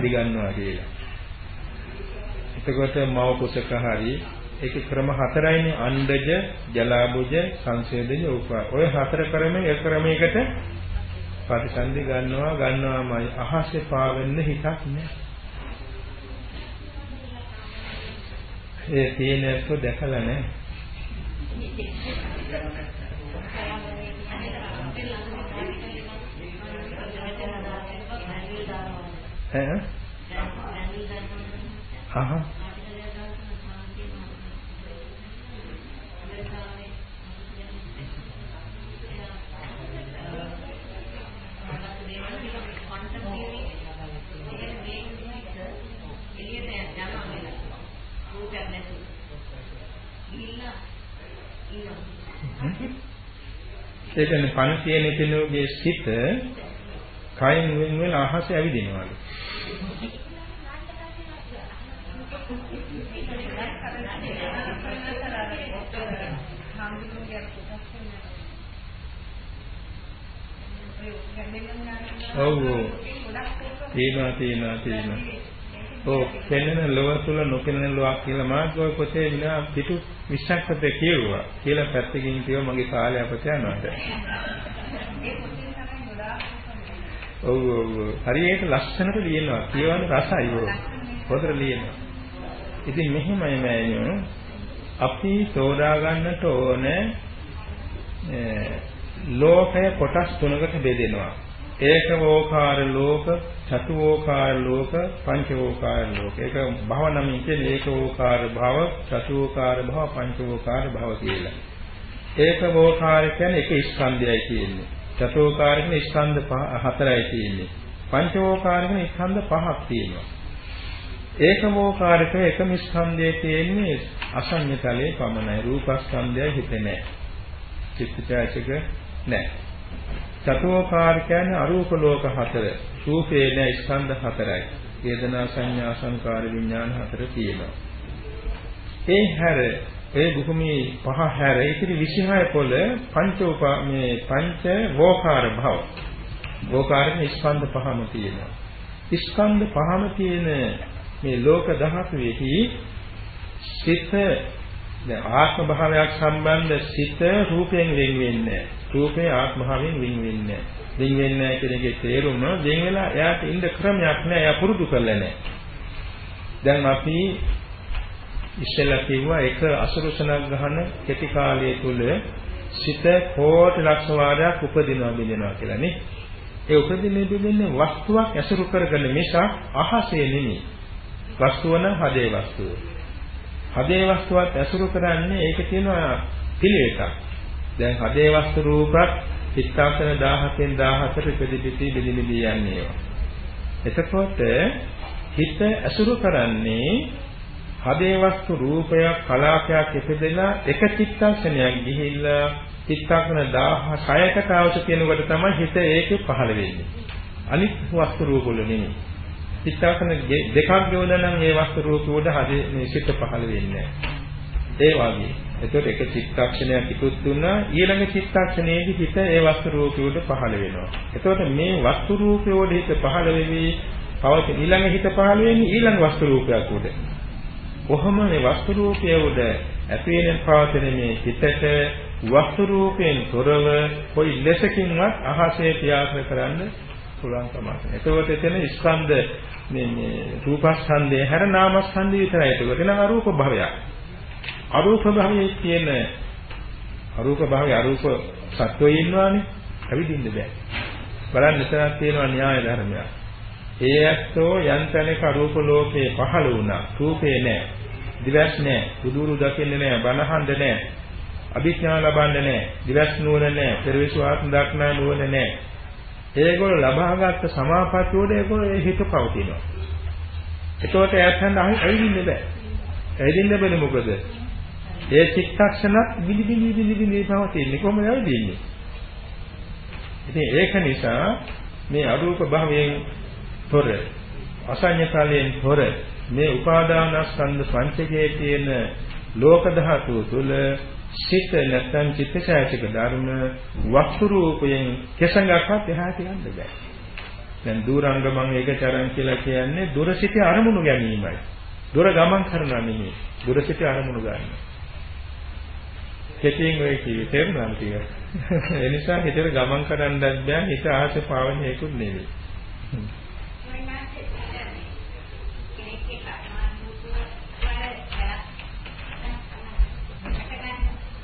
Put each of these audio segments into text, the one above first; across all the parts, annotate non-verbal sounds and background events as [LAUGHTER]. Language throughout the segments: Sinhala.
ප්‍රතිසන්දි ගන්නවා කියලා. එතකොට මව කුසක හරි ඒක ක්‍රම හතරයිනේ අණ්ඩජ, ජලාබුජ, සංසේදජ, උපා. ඔය හතර ක්‍රමෙන් එක ක්‍රමයකට ප්‍රතිසන්දි ගන්නවා ගන්නවාමයි අහසේ පාවෙන්න හිතක් නෑ. ඒ තියෙනක දැකලා නෑ. අහහ ඒ කියන්නේ පණ තියෙන කෙනෙකුගේ සිත කයින් වෙන වෙන අහස ඇවිදිනවලු. ඔව් තියෙනවා තියෙනවා තියෙනවා. ඔව් පෙනෙන ලොව තුල නොපෙනෙන ලොවක් කියලා මාර්ගය පොතේ විනා පිටු 20ක් පොතේ කියුවා. කියලා පැත්තකින් කියව මගේ කාලය අපත යනවාට. ඔව් ඔව් හරියට ලස්සනට ලියනවා. කියවන රසයි ඔව්. හොඳට ලියනවා. ඉතින් මෙහෙමයි මෑණියෝ අපි සෝදා ගන්නට ඕනේ ලෝකය කොටස් තුනකට බෙදෙනවා. ඒකවෝකාර ලෝක, චතුවෝකාර ලෝක, පංචවෝකාර ලෝක. ඒක භව නමින් කියන්නේ ඒකවෝකාර භව, චතුවෝකාර භව, පංචවෝකාර භව කියලා. ඒකවෝකාර කියන්නේ එක ස්කන්ධයයි කියන්නේ. චතුවෝකාර කියන්නේ ස්කන්ධ හතරයි තියෙන්නේ. පංචවෝකාර කියන්නේ ස්කන්ධ පහක් තියෙනවා. ඒකමෝකාරක එකම ස්කන්ධයේ තියෙන්නේ අසඤ්ඤතලයේ පමණයි. රූපස්කන්ධය හිතේ නැහැ. චිත්තචෛතසික නැහැ. චතුෝකාර කියන්නේ අරූප ලෝක හතර. රූපේ නැ ස්කන්ධ හතරයි. වේදනා සංඥා සංකාර විඥාන හතර තියෙනවා. ඒ හැර ඒ භූමි පහ හැර ඉතිරි 26 පොළ පංචෝපා මේ පංච වෝකාර භව. වෝකාරේ ස්කන්ධ පහම තියෙනවා. ස්කන්ධ පහම තියෙන මේ ලෝක ධාතුවේහි සිත දැන් ආත්ම භාවයක් සම්බන්ධ සිත රූපයෙන් වෙන් වෙන්නේ රූපේ ආත්මභාවයෙන් වෙන් වෙන්නේ වෙන් වෙන්නේ කියන එකේ තේරුම වෙන් වෙලා එයාට ඉන්න ක්‍රමයක් නෑ එයා පුරුදු කරලා නෑ දැන් අපි ඉස්සෙල්ලා කිව්වා එක අසුරුසනක් ගහන කෙටි කාලය තුල සිත කෝටි ලක්ෂ වාරයක් උපදිනවා බිඳිනවා කියලා නේ. ඒ උපදින්නේ බිඳින්නේ වස්තුවක් ඇසුරු කරගෙන මිස අහසේ නෙමෙයි. වස්තුව නම් හදේ වස්තුව. හදේ වස්තුවත් ඇසුරු කරන්නේ ඒක තියෙනවා පිළිවෙතක්. දැන් හදේ වස්තු රූපත් චිත්තාසන 17න් 17ට පිළිපිති බෙදිලිදි යන්නේ ඒවා. එතකොට හිත ඇසුරු කරන්නේ හදේ වස්තු රූපයක් කලාපයක් ඉපදෙලා එක චිත්තක්ෂණයක් ගිහිල්ලා චිත්තක්ෂණ 16කට අවශ්‍ය කෙනෙකුට තමයි හිත ඒකේ පහළ වෙන්නේ. අනිත් වස්තු රූප වල නෙමෙයි. චිත්තාසන දෙකක් ගෙවලා නම් ඒ වස්තු රූප උඩ හදේ මේ සිත පහළ වෙන්නේ ඒ වගේ. එතකොට එක චිත්තක්ෂණයක් ඉක්ුත් දුන්නා ඊළඟ චිත්තක්ෂණයේදී හිත ඒ වස්තු රූප උඩ පහළ වෙනවා. එතකොට මේ වස්තු රූපය උඩ හිත පහළ වෙවි පවතින ඊළඟ හිත පහළ වෙන්නේ ඊළඟ වස්තු රූපයක් උඩ. කොහොම මේ වස්තු රූපය උඩ ඇති වෙන පවතින මේ හිතට වස්තු රූපයෙන් තොරව කොයි ලෙසකින්වත් අහසේ ප්‍රයාස කරන්න පුළුවන් කමක්. එතකොට එතන ස්කන්ධ මේ මේ රූපස්කන්ධය හැර නාමස්කන්ධය විතරයි. එතකොට එන අරූප භවයක්. අරූප භවයේ තියෙන අරූප භවයේ අරූප සත්වයේ ඉන්නවානේ. ඇවිදින්න බෑ. බලන්න මෙතනක් තියෙනවා න්‍යාය ධර්මයක්. ඒ ඇත්තෝ යන්තනක රූප ලෝකේ පහළ වුණා. රූපේ නෑ. දිවස් නෑ. බුදුරු දකින්නේ නෑ. බණහඬ නෑ. අභිඥා ලබන්නේ නෑ. දිවස් නුවණ නෑ. පෙරවිසු ආත්ම දක්නා නුවණ නෑ. ඒගොල්ලෝ ලබාගත් සමාපත්තියෝட ඒගොල්ලෝ ඒ හිත පවතිනවා. ඒකට එයාට ඇවිදින්න බෑ. ඇවිදින්න බැරි මොකද? ඒ චිත්තක්ෂණත් විලි විලි විලි විලි පවතින්නේ කොහොමද ඇවිදින්නේ? ඉතින් ඒක නිසා මේ අරූප භවයෙන් තොර අසඤ්ඤතලයෙන් තොර මේ උපාදානස්කන්ධ පංචකයේ තියෙන ලෝක ධාතුව තුළ සිත නැත්නම් චිත්තචෛතසික ධර්ම වස්තු රූපයෙන් කෙසඟක්වත් එහාට යන්න බෑ. දැන් දුරංගමං ඒකචරං කියලා කියන්නේ දුර සිට අරමුණු ගැනීමයි. දුර ගමන් කරනවා නෙමෙයි. දුර සිට අරමුණු ගන්න. කෙටියෙන් ඔය කිව්වේ තේරුණාද කියලා. [LAUGHS] ඒ නිසා හිතේ ගමන් කරන්නත් බෑ හිත ආස පාවනයකුත් නෙවෙයි.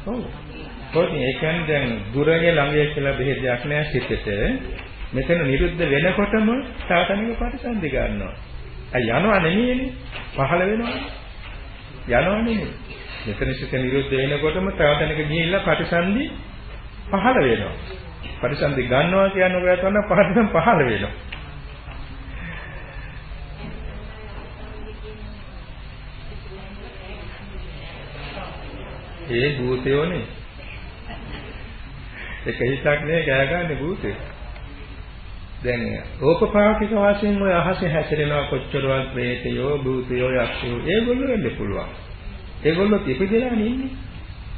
ඔව්. කොහොමද ඒ කියන්නේ දැන් දුරගේ ළඟය කියලා බෙහෙදයක් නෑ සිතට. මෙතන නිරුද්ධ වෙනකොටම සාතනික ප්‍රතිසන්දි ගන්නවා. අය යනවා නෙමෙයිනේ. පහළ වෙනවා. යනවා නෙමෙයි. මෙතන සිත නිරුද්ධ වෙනකොටම සාතනික ගිහිල්ලා ප්‍රතිසන්දි පහළ වෙනවා. ප්‍රතිසන්දි ගන්නවා කියන්නේ ඔය තමයි පහළ පහළ වෙනවා. ඒ භූතයෝනේ. එක හිතක් නේ ගෑ ගන්න භූතේ. දැන් ඕපපාතික වශයෙන් ඔය අහසේ හැසිරෙනවා කොච්චරවත් ප්‍රේතයෝ භූතයෝ යක්ෂයෝ ඒගොල්ලෝ වෙන්න පුළුවන්. ඒගොල්ලෝ ඉපදෙලා ඉන්නේ.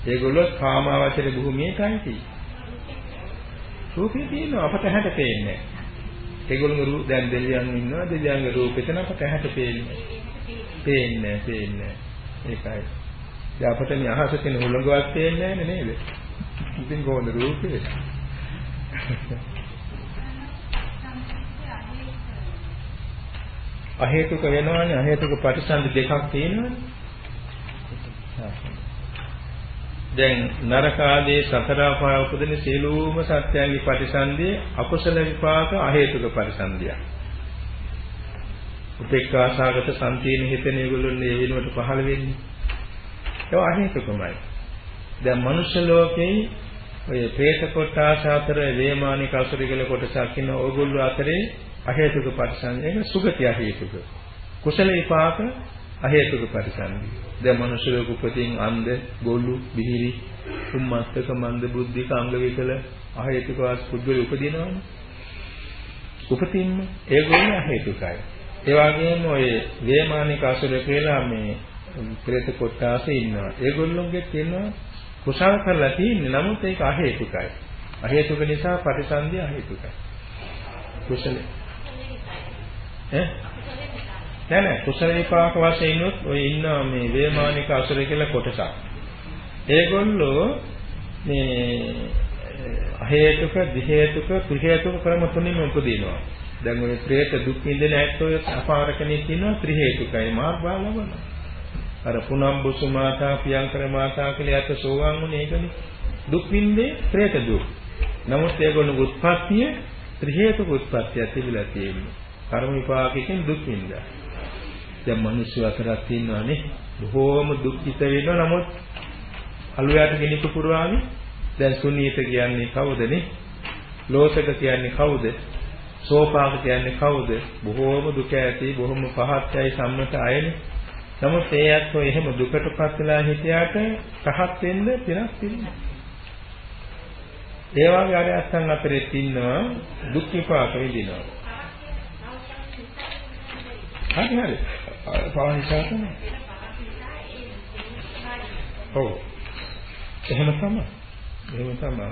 ඒගොල්ලෝ කාමාවචර භූමියේ කයිති. රූපේ තියෙනවා අපට හැට පේන්නේ. ඒගොල්ලෝ දැන් දෙවියන් ඉන්නවා දෙවියන්ගේ රූපෙතන අපට හැට පේන්නේ. පේන්නේ පේන්නේ. ඒකයි. දැන් අපිට මේ අහස තියෙන හුළඟවත් පේන්නේ නැහැ නේද? ඉතින් කොහොමද රූපේ? අහේතුක වෙනවනේ අහේතුක ප්‍රතිසන්දි දෙකක් තියෙනවනේ. දැන් නරක ආදී සතර අපාය උපදින සියලුම සත්‍යයන්ගේ ප්‍රතිසන්දිය අකුසල විපාක අහේතුක ප්‍රතිසන්දිය. උපේක්ඛාසගත සම්පීන හිතෙන ඒගොල්ලෝ මේ වෙනුවට පහළ වෙන්නේ. ඒක අහේතුකමයි. දැන් මනුෂ්‍ය ලෝකේ ඔය പ്രേත කොටාස අතර වේමානික අසුරිකල කොටසක් ඉන්න ඕගොල්ලෝ අතරේ අහේතුක පරිසංයක සුගතිය හේතුක. කුසල විපාක අහේතුක පරිසංයක. දැන් මනුෂ්‍ය ලෝක උපතින් අන්ධ, ගොළු, බිහිරි, උම්මත්තක මන්ද බුද්ධික අංග විකල අහේතුක වාස් පුද්ගල උපදිනවනේ. උපතින්ම ඒගොල්ලෝ අහේතුකයි. ඒ වගේම ඔය වේමානික අසුර කියලා මේ ප්‍රේත කොටාසේ ඉන්නවා. ඒගොල්ලොන්ගේ තියෙනවා කුසල් කරලා තියෙන්නේ. නමුත් ඒක අහේතුකයි. අහේතුක නිසා ප්‍රතිසන්දි අහේතුකයි. කුසල ඈ නෑ නෑ කුසල විපාක වශයෙන් උත් ඔය ඉන්න මේ වේමානික අසුර කියලා කොටසක්. ඒගොල්ලෝ මේ අහේතුක, දිහේතුක, ත්‍රිහේතුක ක්‍රම තුනෙම උපදිනවා. දැන් ඔය പ്രേත දුක් විඳින ඇත්තෝ අපාරකණේ කියනවා ත්‍රිහේතුකයි මාර්ගාලවනවා. අර පුනම්බුසු මාතා පියංකර මාතා කියලා යත සෝවාන් වුණේ ඒකනේ. දුක් විඳේ പ്രേත දුක්. නමුත් ඒගොල්ලෝ උත්පත්තිය ත්‍රි හේතුක උත්පත්තිය තිබිලා තියෙන්නේ. කර්ම විපාකයෙන් දුක් විඳා. දැන් මිනිස්සු අතරක් තියෙනවානේ බොහෝම දුක්ඛිත වෙනවා නමුත් අලුයාට කෙනෙකු පුරවානේ දැන් සුනීත කියන්නේ කවුදනේ? ලෝසක කියන්නේ කවුද? සෝපාක කියන්නේ කවුද? බොහෝම දුක ඇති, බොහෝම පහත්යයි සම්මත අයනේ. නමුත් ඒ ඇත්තෝ එහෙම දුකටපත් වෙලා හිටියාට රහත් වෙන්න පිනක් තිබුණා. ඒ වගේ අර අස්සන් අතරේ ඉන්නවා දුක් විපාක විඳිනවා. හරි හරි. පාවනිසා තමයි. ඔව්. එහෙම තමයි. එහෙම තමයි.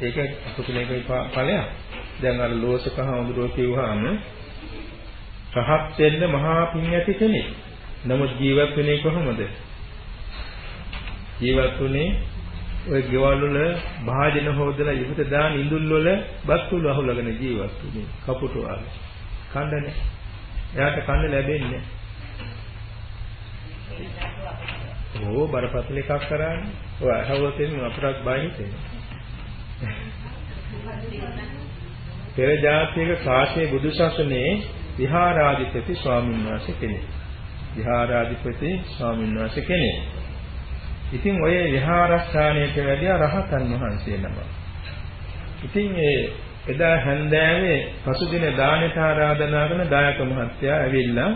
ඒක අකුසලයක ඵලයක්. දැන් අර ලෝසක හඳුරෝ කිව්වහම රහත් වෙන්න මහා පිං ඇති කෙනෙක්. නමුත් ජීවත් වෙන්නේ කොහොමද? ජීවත් වුනේ ඔය ගෙවල් වල භාජන හොදලා ඉහත දාන ඉඳුල් වල බත්තුල අහුලගෙන ජීවත් වුනේ. කපුටු ආවේ. කන්න එයාට කන්න ලැබෙන්නේ ඕ බරපතල එකක් කරන්නේ. ඔය අහවතෙන් අපරක් බයින්නේ. [LAUGHS] පෙර ජාතියක කාශ්‍යප බුදු සසුනේ විහාරාධිපති ස්වාමීන් වහන්සේ කෙනෙක්. විහාරාධිපති ස්වාමීන් වහන්සේ කෙනෙක්. ඉතින් ඔය විහාරස්ථානයට වැඩියා රහතන් වහන්සේ නම. ඉතින් ඒ එදා හැන්දෑවේ පසුදින දානට ආරාධනා කරන දායක මහත්තයා ඇවිල්ලා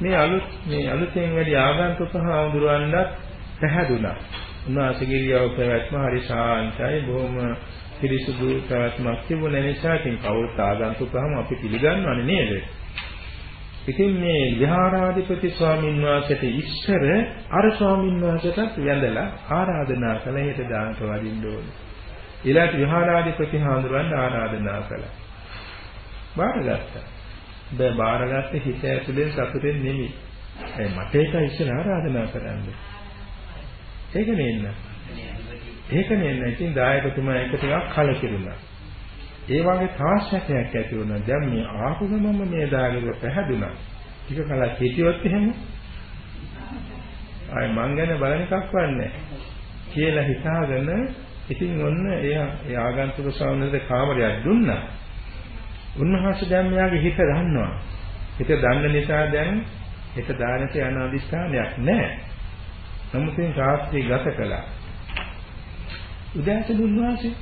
මේ අලුත් මේ අලුතෙන් වැඩි ආගන්තුක හාමුදුරුවන්වත් පැහැදුනා. උන්වහන්සේගේ ඉරියව් පැවැත්ම හරි ශාන්තයි බොහොම පිරිසුදු පැවැත්මක් තිබුණ නිසා ඉතින් කවුරුත් ආගන්තුකවම අපි පිළිගන්නවනේ නේද? ඉතින් මේ විහාරාධිපති ස්වාමීන් වහන්සේට ඉස්සර අර ස්වාමීන් වහන්සේටත් වැඳලා ආරාධනා කළ හේත දානට වදින්න ඕනේ. ඊළඟට විහාරාධිපති හාමුදුරන් ආරාධනා කළා. බාරගත්තා. බෑ බාරගත්තේ හිත ඇතුලෙන් සතුටෙන් නෙමෙයි. ඒ මට ඒක ඉස්සෙල්ලා ආරාධනා කරන්න. ඒක නෙන්න. ඒක නෙන්න. ඉතින් දායකතුමා එක ටිකක් කලකිරුණා. ඒ වගේ තාක්ෂණයක් ඇති වුණා. දැන් මේ ආපු ගමම මේ දායකව පැහැදුනා. ටික කලක් හිටියොත් එහෙම ආයි මං ගැන බලන එකක් වන්නේ කියලා හිතාගෙන ඉතින් ඔන්න එයා ඒ ආගන්තුක ස්වාමීන්වහන්සේ කාමරයක් දුන්නා. උන්වහන්සේ දැන් මෙයාගේ හිත දන්නවා. හිත දන්න නිසා දැන් හිත දානට යන අදිස්ථානයක් නැහැ. නමුත් මේ රාත්‍රී ගත කළා. උදෑසන උන්වහන්සේ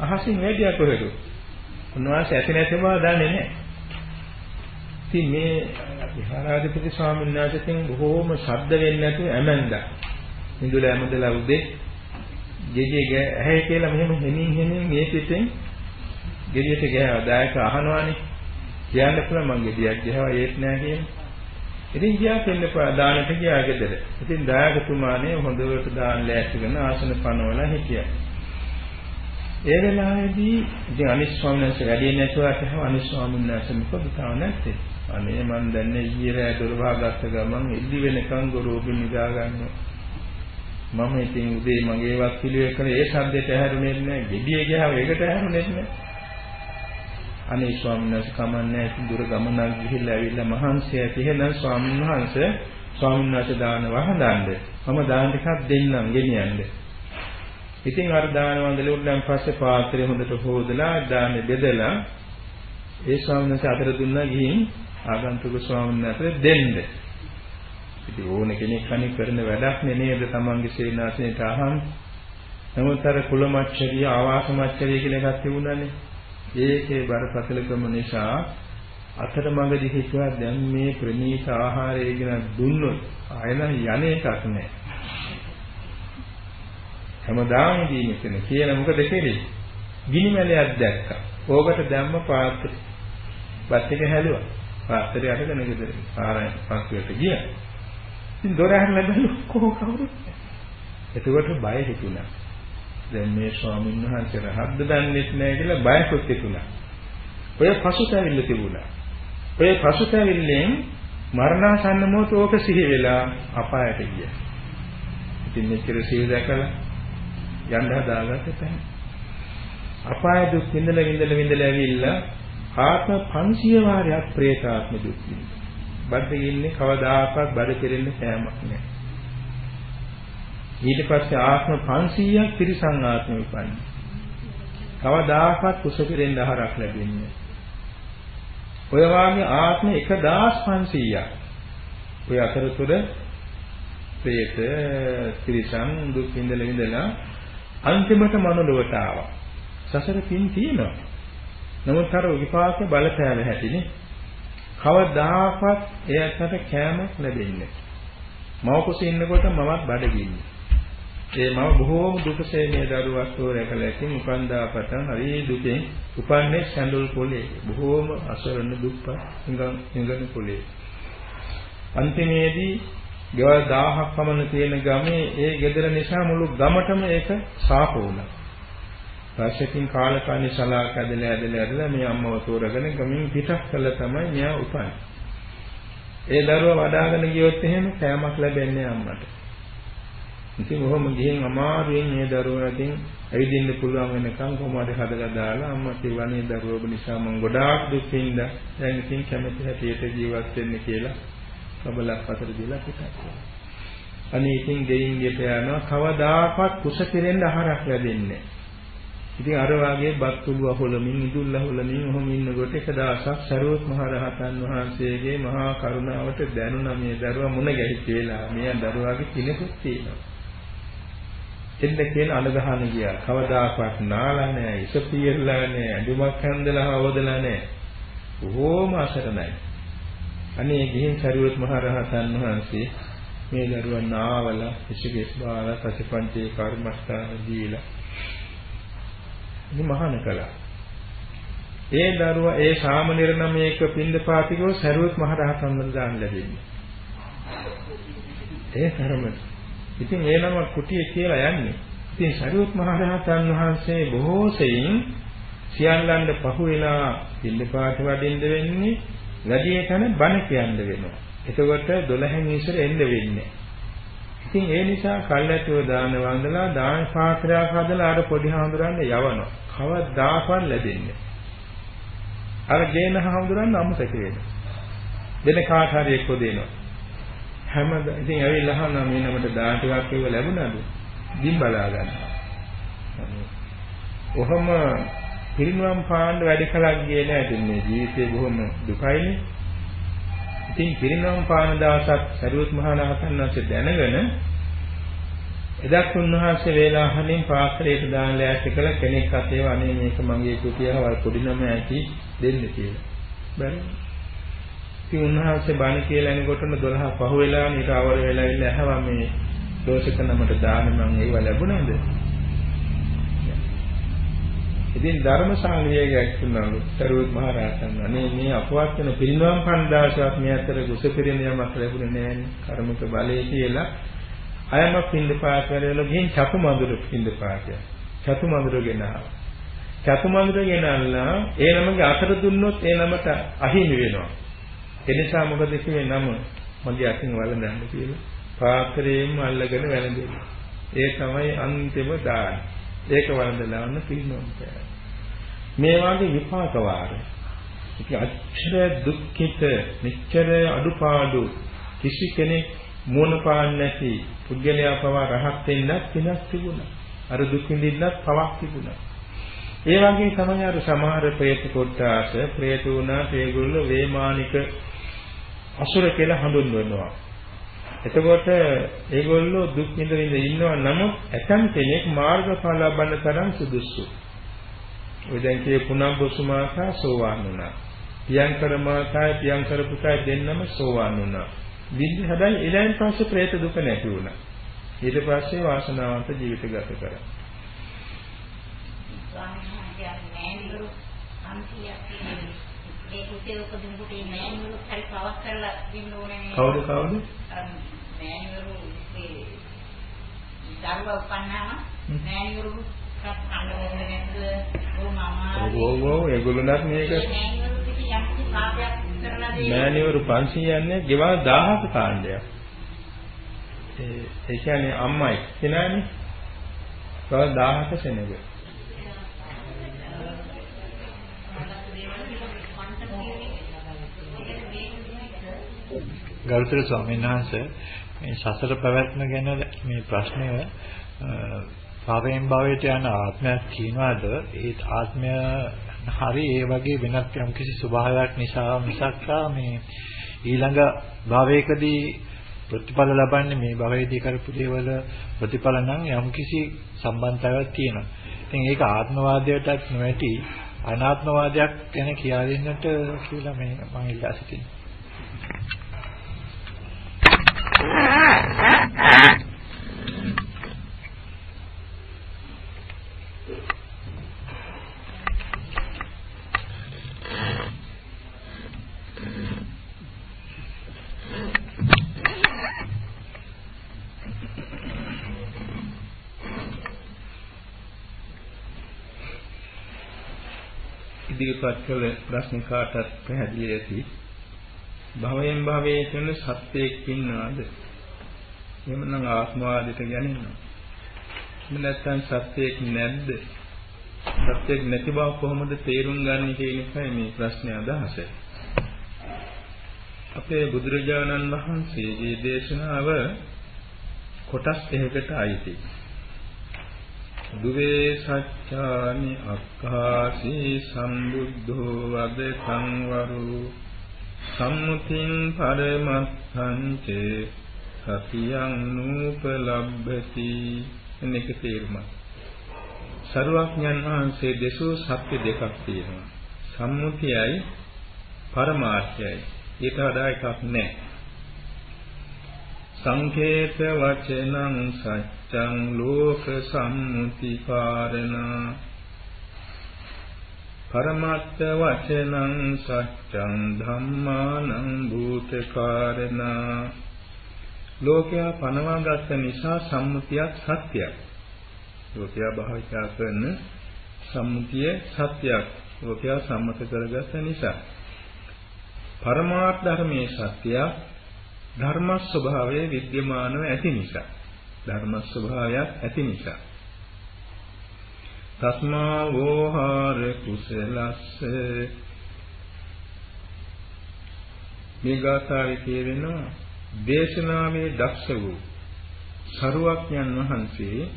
අහසින් වැඩිය කොහෙද? උන්වහන්සේ ඇති නැති බව දන්නේ නැහැ. ඉතින් මේ විහාරාධිපති ස්වාමීන් වහන්සේගෙන් බොහෝම ශබ්ද වෙන්නේ නැතුව ඇමෙන්දා. මිදුල ඇමදලා උදේ ගෙඩිය ඇහැ කියලා මෙහෙම හෙමින් හෙමින් මේ පිටෙන් ගෙඩියට ගෑවා. දායක අහනවානේ. කියන්න පුළුවන් මං ගෙඩියක් ගෑවා ඒත් නෑ කියන්නේ. ඉතින් ගියා කෙල්ලපා දානට ගියා ගෙදර. ඉතින් දායකතුමානේ හොඳට දාන ලෑස්තිගෙන ආසන පනවලා හිටියා. ඒ වෙලාවේදී ඉතින් අනිත් ස්වාමීන් වහන්සේ වැඩි නැතුව අහව අනිත් ස්වාමීන් වහන්සේ මොකද තාම නැත්තේ. අනේ මන් දැන්නේ ඊයේ රෑ දොර වහගත්ත ගමන් එල්ලි වෙනකන් ගොරෝබින් නිදා ගන්නවා. මම ඉතින් උදේ මගේවත් පිළිවෙල කළේ ඒ ශබ්දයට ඇහැරුනේ නැහැ. gediye ගියාම ඒකට ඇහැරුනේ නැහැ. අනේ ස්වාමීන් වහන්සේ කමන්නේ ඉතින් දුර ගමනක් ගිහිල්ලා ඇවිල්ලා මහන්සි ඇති එහෙනම් ස්වාමීන් වහන්සේ ස්වාමීන් වහන්සේ දාන වහඳන්න. මම දාන ටිකක් දෙන්නම් ගෙනියන්න. ඉතින් අර දාන වන්දලේ උඩන් පස්සේ පාත්‍රය හොඳට හොදලා දාන්නේ බෙදලා ඒ ස්වාමීන් වහන්සේ අතර දුන්නා ගිහින් ආගන්තුක ස්වාමීන් වහන්සේ දෙන්න. ඉතින් ඕන කෙනෙක් අනික් කරන වැඩක් නේද තමන්ගේ සේනාසනයට අහන්. නමුත් අර කුලමච්චරිය ආවාසමච්චරිය කියලා එකක් තිබුණානේ. ඒකේ බරපතලකම නිසා අතරමඟදී හිතුවා දැන් මේ ප්‍රණීත ආහාරය ගැන දුන්නොත් ආයෙන යන්නේ එකක් නැහැ. හැමදාම දීමෙතන කියලා මොකද කෙරේ? ගිනි මැලයක් දැක්කා. ඕකට දැම්ම පාත්‍රය. බත් එක හැලුවා. පාත්‍රය අරගෙන ගෙදර පාරයි පස්සෙට ගියා. ඉතින් දොර අරලා බැලුවා කොහොම කවුරුත්. එතකොට බය හිතුණා. දැන් මේ ස්වාමීන් වහන්සේ රහත්ද දන්නේත් නැහැ කියලා බයකොත් හිතුණා. ඔය පසුතැවිල්ල තිබුණා. ඔය පසුතැවිල්ලෙන් මරණාසන්න මොහොත ඕක සිහි වෙලා අපායට ගියා. ඉතින් මෙච්චර සිහි දැකලා යන්න හදාගත්ත තැන. අපාය දුක් විඳලා විඳලා විඳලා ඇවිල්ලා ආත්ම 500 වාරයක් പ്രേතාත්ම දුක් විඳිනවා. බද්ද ඉන්නේ කවදාකවත් බඩ කෙරෙන්න සෑමක් නැහැ. ඊට පස්සේ ආත්ම 500ක් ත්‍රිසං ආත්ම උපන්නේ. කවදාකවත් කුස කෙරෙන්න ආහාරක් ලැබෙන්නේ ඔය වාගේ ආත්ම 1500ක්. ඔය අතරතුර പ്രേත ත්‍රිසං දුක් විඳලා විඳලා අන්තිමට මනෝලවට ආවා. සසර පින් තියෙනවා. නමුත් අර විපාක බලපෑම හැටිනේ කවදාකවත් එයාට කෑමක් ලැබෙන්නේ මව කුසේ ඉන්නකොට මමත් බඩගින්නේ. ඒ මම බොහෝම දුකසේ මේ දරුවක් තෝරැකලා ඉතින් උපන්දා පටන් හරි දුකෙන් උපන්නේ සැඬුල් පොලේ. බොහෝම අසරණ දුක්පත් ඉඟන් ඉඟන පොලේ. අන්තිමේදී ගෙවල් 1000ක් පමණ තියෙන ගමේ ඒ ගෙදර නිසා මුළු ගමටම ඒක සාප වුණා. පස්සකින් කාලකන්ණි සලාක ඇදලා ඇදලා ඇදලා මේ අම්මව තෝරගෙන ගමින් පිටක් කළා තමයි මෙයා උපන්නේ. ඒ දරුවා වඩාගෙන ගියොත් එහෙම කෑමක් ලැබෙන්නේ අම්මට. ඉතින් ඔහොම ගිහින් අමාරුවෙන් මේ දරුවාගෙන් ඇවිදින්න පුළුවන් වෙනකන් කොහොමද හදලා දාලා අම්මා කිව්වනේ දරුවෝ නිසා මම ගොඩාක් දුක් විඳා දැන් ඉතින් කැමති හැටියට ජීවත් වෙන්න කියලා කබලක් අතර දීලා පිටත් වෙනවා. අනේ ඉතින් දෙයින් ගෙට යනවා කවදාකවත් කුස කෙරෙන්න ආහාරයක් ලැබෙන්නේ නැහැ. ඉතින් අර වාගේ බත්තුළු අහොලමින් ඉදුල් අහොලමින් ඔහොම ඉන්නකොට එක දවසක් සරුවත් මහ රහතන් වහන්සේගේ මහා කරුණාවට දැනුණා මේ දරුවා මුණ ගැහිච්ච වෙලාව. මේ දරුවාගේ කිනෙකුත් තියෙනවා. එන්න කියන අනගහන ගියා. කවදාකවත් නාලා නැහැ, ඉස පියරලා නැහැ, අඳුමක් හැන්දලා හවදලා නැහැ. බොහෝම අසරණයි. අනේ ගිහින් සරුවත් මහ රහතන් වහන්සේ මේ දරුවා නාවල ඉසිගෙස් බාලා සතිපන්චේ කර්මස්ථාන දීලා මහාන කළා. ඒ දරුවා ඒ සාමනිර නමේක පින්දපාතිකව සරුවත් මහ රහතන් වහන්සේ ලැබෙන්නේ. ඒ තරමට. ඉතින් ඒ නම කුටිය කියලා යන්නේ. ඉතින් සරුවත් මහ රහතන් වහන්සේ බොහෝ සෙයින් සියල්ලන්ට පහු වෙලා පිළිපාට වඩින්න වෙන්නේ වැඩි තැන බණ කියන්න වෙනවා. එතකොට 12න් ඉස්සර එන්න වෙන්නේ. ඉතින් ඒ නිසා කල්ැතුව දාන වන්දලා දාන පාත්‍රයක් හදලා අර පොඩි හාමුදුරන්ට යවනවා. කවදාකවත් ලැබෙන්නේ. අර ගේන හාමුදුරන් අමතක වෙනවා. වෙන කාට හරි එක්ක දෙනවා. හැම ඉතින් ඇවිල්ලා අහනවා මේ නමට දාන ටිකක් ඒව ලැබුණාද? දින් බලා ගන්නවා. ඔහම පිරිනුවම් පාන්න වැඩි කලක් ගියේ නැහැ. ඉතින් මේ ජීවිතේ බොහොම දුකයිනේ. ඉතින් පිරිනුවම් පාන දවසක් සරුවත් මහ රහතන් වහන්සේ දැනගෙන එදත් උන්වහන්සේ වේලාහණින් පාත්‍රයට දාන ලෑස්ති කළ කෙනෙක් අතේ අනේ මේක මගේ කුටියවල් පොඩි නම ඇති දෙන්න කියලා. බැරි. ඉතින් උන්වහන්සේ බණ කියලා එනකොටම 12 පහ වෙලා ඊට අවර වෙලා ඉන්න ඇහවා මේ දෝෂක නමට දාන මම ඒව ලැබුණාද? ඉතින් ධර්ම සංගයයක් තුනලු සරුවත් මහ රහතන් අනේ මේ අපවත් වෙන පිරිනවම් 5000ක් මේ අතර කුස පිරින යමක් ලැබුණේ නැහැනේ කර්මක බලයේ කියලා. අයම පින්දපාත වල ගිහින් චතු මඳුර පින්දපාතය චතු මඳුර ගෙනාවා චතු මඳුර ගෙනල්ලා ඒ නමගේ අතට දුන්නොත් ඒ නමට අහිමි වෙනවා. එනිසා මොකද කිව්වේ නම මගේ අතින් වළඳන්න කියලා පාත්‍රයෙන්ම අල්ලගෙන වැළඳෙනවා ඒ තමයි අන්තිම දාන ඒක වළඳලා වන්න පිරිනොම් පෑවා මේ වගේ විපාක වාර. ඉතින් අච්චර දුක්ඛිත, නිච්චර අඩුපාඩු කිසි කෙනෙක් මෝන පාන්නේ නැති පුද්ගලයා පවා රහත් වෙන්නත් වෙනස් තිබුණා. අර දුක් විඳින්නත් පවක් තිබුණා. ඒ වගේ තමයි අර සමහර ප්‍රේත කොට්ටාස, ප්‍රේත වුණා, ඒගොල්ලෝ වේමානික අසුර කියලා හඳුන්වනවා. එතකොට ඒගොල්ලෝ දුක් විඳ විඳ ඉන්නවා නමුත් ඇතම් කෙනෙක් මාර්ගඵල ලබන්න තරම් සුදුසු. ඔය දැන් කියේ පුනම්බුසු මාතා සෝවාන් වුණා. පියංකර මාතායි පියංකර පුතායි දෙන්නම සෝවාන් වුණා. විදි හැබැයි ඊළඟ පස්සේ പ്രേත දුක නැති වුණා. ඊට පස්සේ වාසනාවන්ත ජීවිත ගත කරා. කවුද කවුද? මෑණිවරු ඒ දරුවා උපන්නාම මෑණිවරු ඔව් ඔව් ඒගොල්ලන්වත් මේක මෑණිවරු 500 යන්නේ ගෙවල් 1000ක කාණ්ඩයක්. ඒ ඒ කියන්නේ අම්මයි කෙනානේ. ගෙවල් 1000ක සෙනඟ. ගරුතර ස්වාමීන් වහන්සේ මේ සසර පැවැත්ම ගැන මේ ප්‍රශ්නය භවයෙන් භවයට යන ආත්මයක් තියනවාද ඒ ආත්මය හරි ඒ වගේ වෙනත් යම්කිසි ස්වභාවයක් නිසා මිසක් මේ ඊළඟ භවයකදී ප්‍රතිඵල ලබන්නේ මේ භවයේදී කරපු දේවල් ප්‍රතිඵල නම් යම්කිසි සම්බන්ධතාවයක් තියෙනවා. ඉතින් ඒක ආත්මවාදයටත් නොවැටි අනාත්මවාදයක් ගැන කියා දෙන්නට කියලා මේ මම ඉල්ලා සිටිනවා. ඉදිරිපත් කළ ප්‍රශ්න කාටත් පැහැදිලි ඇති. භවයෙන් භවයේ තුන සත්‍යයක් ඉන්නවද? එහෙමනම් ආත්මවාදයට ගැනෙනවා. එහෙම නැත්නම් සත්‍යයක් නැද්ද? සත්‍යයක් නැති බව කොහොමද තේරුම් ගන්න කියන එකයි මේ ප්‍රශ්නේ අදහස. අපේ බුදුරජාණන් වහන්සේගේ දේශනාව කොටස් දෙකකට අයිතියි. දුවේ සච්ඡානි අක්ඛාසී සම්බුද්ධෝ වද සංවරු සම්මුතින් පරමත්තං චේ සතියං නූපලබ්බති. එන්නක තේරුම. සරුවඥන් වහන්සේ දෙසූ සත්‍ය දෙකක් තියෙනවා. සම්මුතියයි පරමාර්ථයයි. ඊට වඩා එකක් නැහැ සංකේත වචනං සත්‍ය සච්ඡං ලෝක සම්මුති කාරණා පරමත්ත වචනං සච්ඡං ධම්මානං භූත කාරණා ලෝකයා පනවාගත් නිසා සම්මුතියක් සත්‍යයක් ලෝකයා භාවිතා කරන සම්මුතිය සත්‍යයක් ලෝකයා සම්මත කරගත්ත නිසා. පරමාර්ථ ධර්මයේ සත්‍යයක් ධර්ම ස්වභාවයේ විද්‍යමානව ඇති නිසා. ධර්ම ස්වභාවයක් ඇති නිසා. තස්මා වෝහාර කුසලස්ස මේ ගාථාවේ කියවෙනවා දේශනාවේ දක්ෂ වූ සරුවක්ඥන් වහන්සේ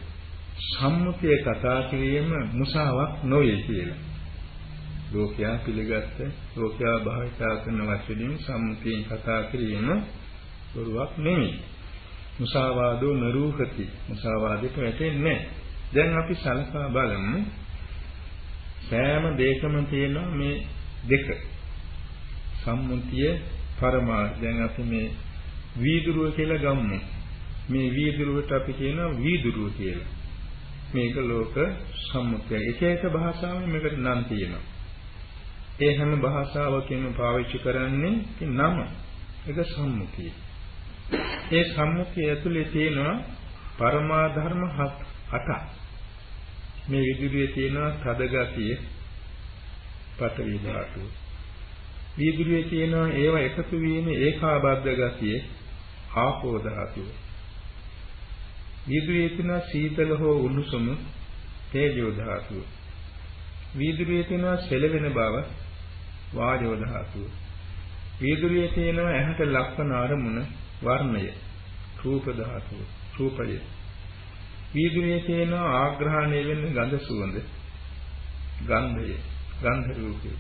සම්මුතිය කතා කිරීම මුසාවක් නොවේ කියලා. ලෝකයා පිළිගත්ත ලෝකයා භාවිතා කරන වචනින් සම්මුතියෙන් කතා කිරීම බොරුවක් නෙමෙයි. මුසාවාදෝ නරූහති. මුසාවාදයට වැටෙන්නේ නැහැ. දැන් අපි සලකා බලමු සෑම දෙයකම තියෙනවා මේ දෙක. සම්මුතිය පරමාර්ථ. දැන් අපි මේ වීදුරුව කියලා ගමු. මේ වීදුරුවට අපි කියනවා වීදුරුව කියලා. මේක ලෝක සම්මුතිය. එක එක භාෂාවෙන් මේකට නම් තියෙනවා. ඒ හැම භාෂාවකින්ම පාවිච්චි කරන්නේ නම. ඒක සම්මුතිය. ඒ සම්මුතිය ඇතුලේ තියෙනවා පරමා ධර්ම 8ක්. මේ විදුලියේ තියෙනවා තද ගතිය පඨවි ධාතුව. විදුලියේ තියෙනවා ඒව එකතු වීම ඒකාබද්ධ ගතිය ආපෝ ධාතුව. විදුලියේ තියෙනවා සීතල හෝ උණුසුම තේජෝ ධාතුව. විදුලියේ තියෙනවා සෙලවෙන බව වායෝ ධාතුව. විදුලියේ තියෙනවා ඇහැට ලක්වන අරමුණ වර්ණය රූප ධාතුව. රූපය වීදුරේ තියෙන ආග්‍රහණය වෙන ගඳ සුවඳ ගන්ධය ගන්ධ රූපේ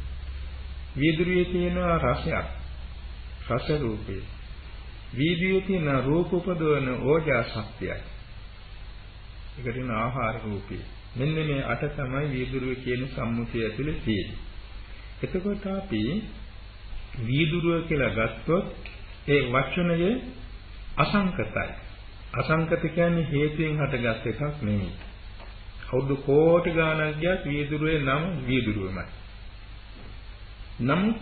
වීදුරේ තියෙන රසයක් රස රූපේ වීදුරේ තියෙන රූප උපදවන ඕජා ශක්තියයි. ඒකට කියන ආහාර රූපේ මෙන්න මේ අට තමයි වීදුරුව කියන සම්මුතිය ඇතුලේ තියෙන්නේ. එතකොට අපි වීදුරුව කියලා ගත්තොත් ඒ වචනය අසංකතයි. අසංකත කියන්නේ හේතුයෙන් හටගත් එකක් නෙමෙයි. අවුරුදු කෝටි ගාණක් ගියත් වීදුරුවේ නම් වීදුරුවමයි. නමුත්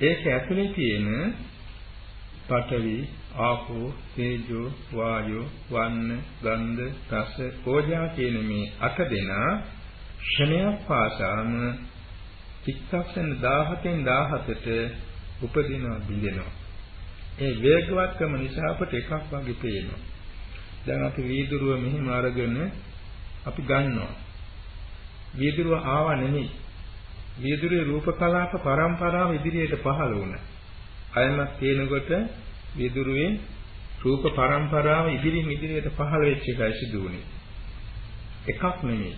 ඒක ඇතුලේ තියෙන පඨවි, ආපෝ, තේජෝ, වායෝ, වන්න, ගන්ධ, රස, ඕජා කියන මේ අට දෙනා ක්ෂණයක් පාසාම චිත්තක්ෂණ 17න් 17ට උපදිනවා බිඳෙනවා. ඒ වේගවත්කම නිසා අපට එකක් වගේ පේනවා. දැන් අපි වීදුරුව මෙහිම අරගෙන අපි ගන්නවා. වීදුරුව ආවා නෙමෙයි. වීදුරුවේ රූප කලාප පරම්පරාව ඉදිරියට පහළ වුණා. අයමත් තියෙනකොට වීදුරුවේ රූප පරම්පරාව ඉදිරියෙන් ඉදිරියට පහළ වෙච්ච එකයි සිදු වුනේ. එකක් නෙමෙයි.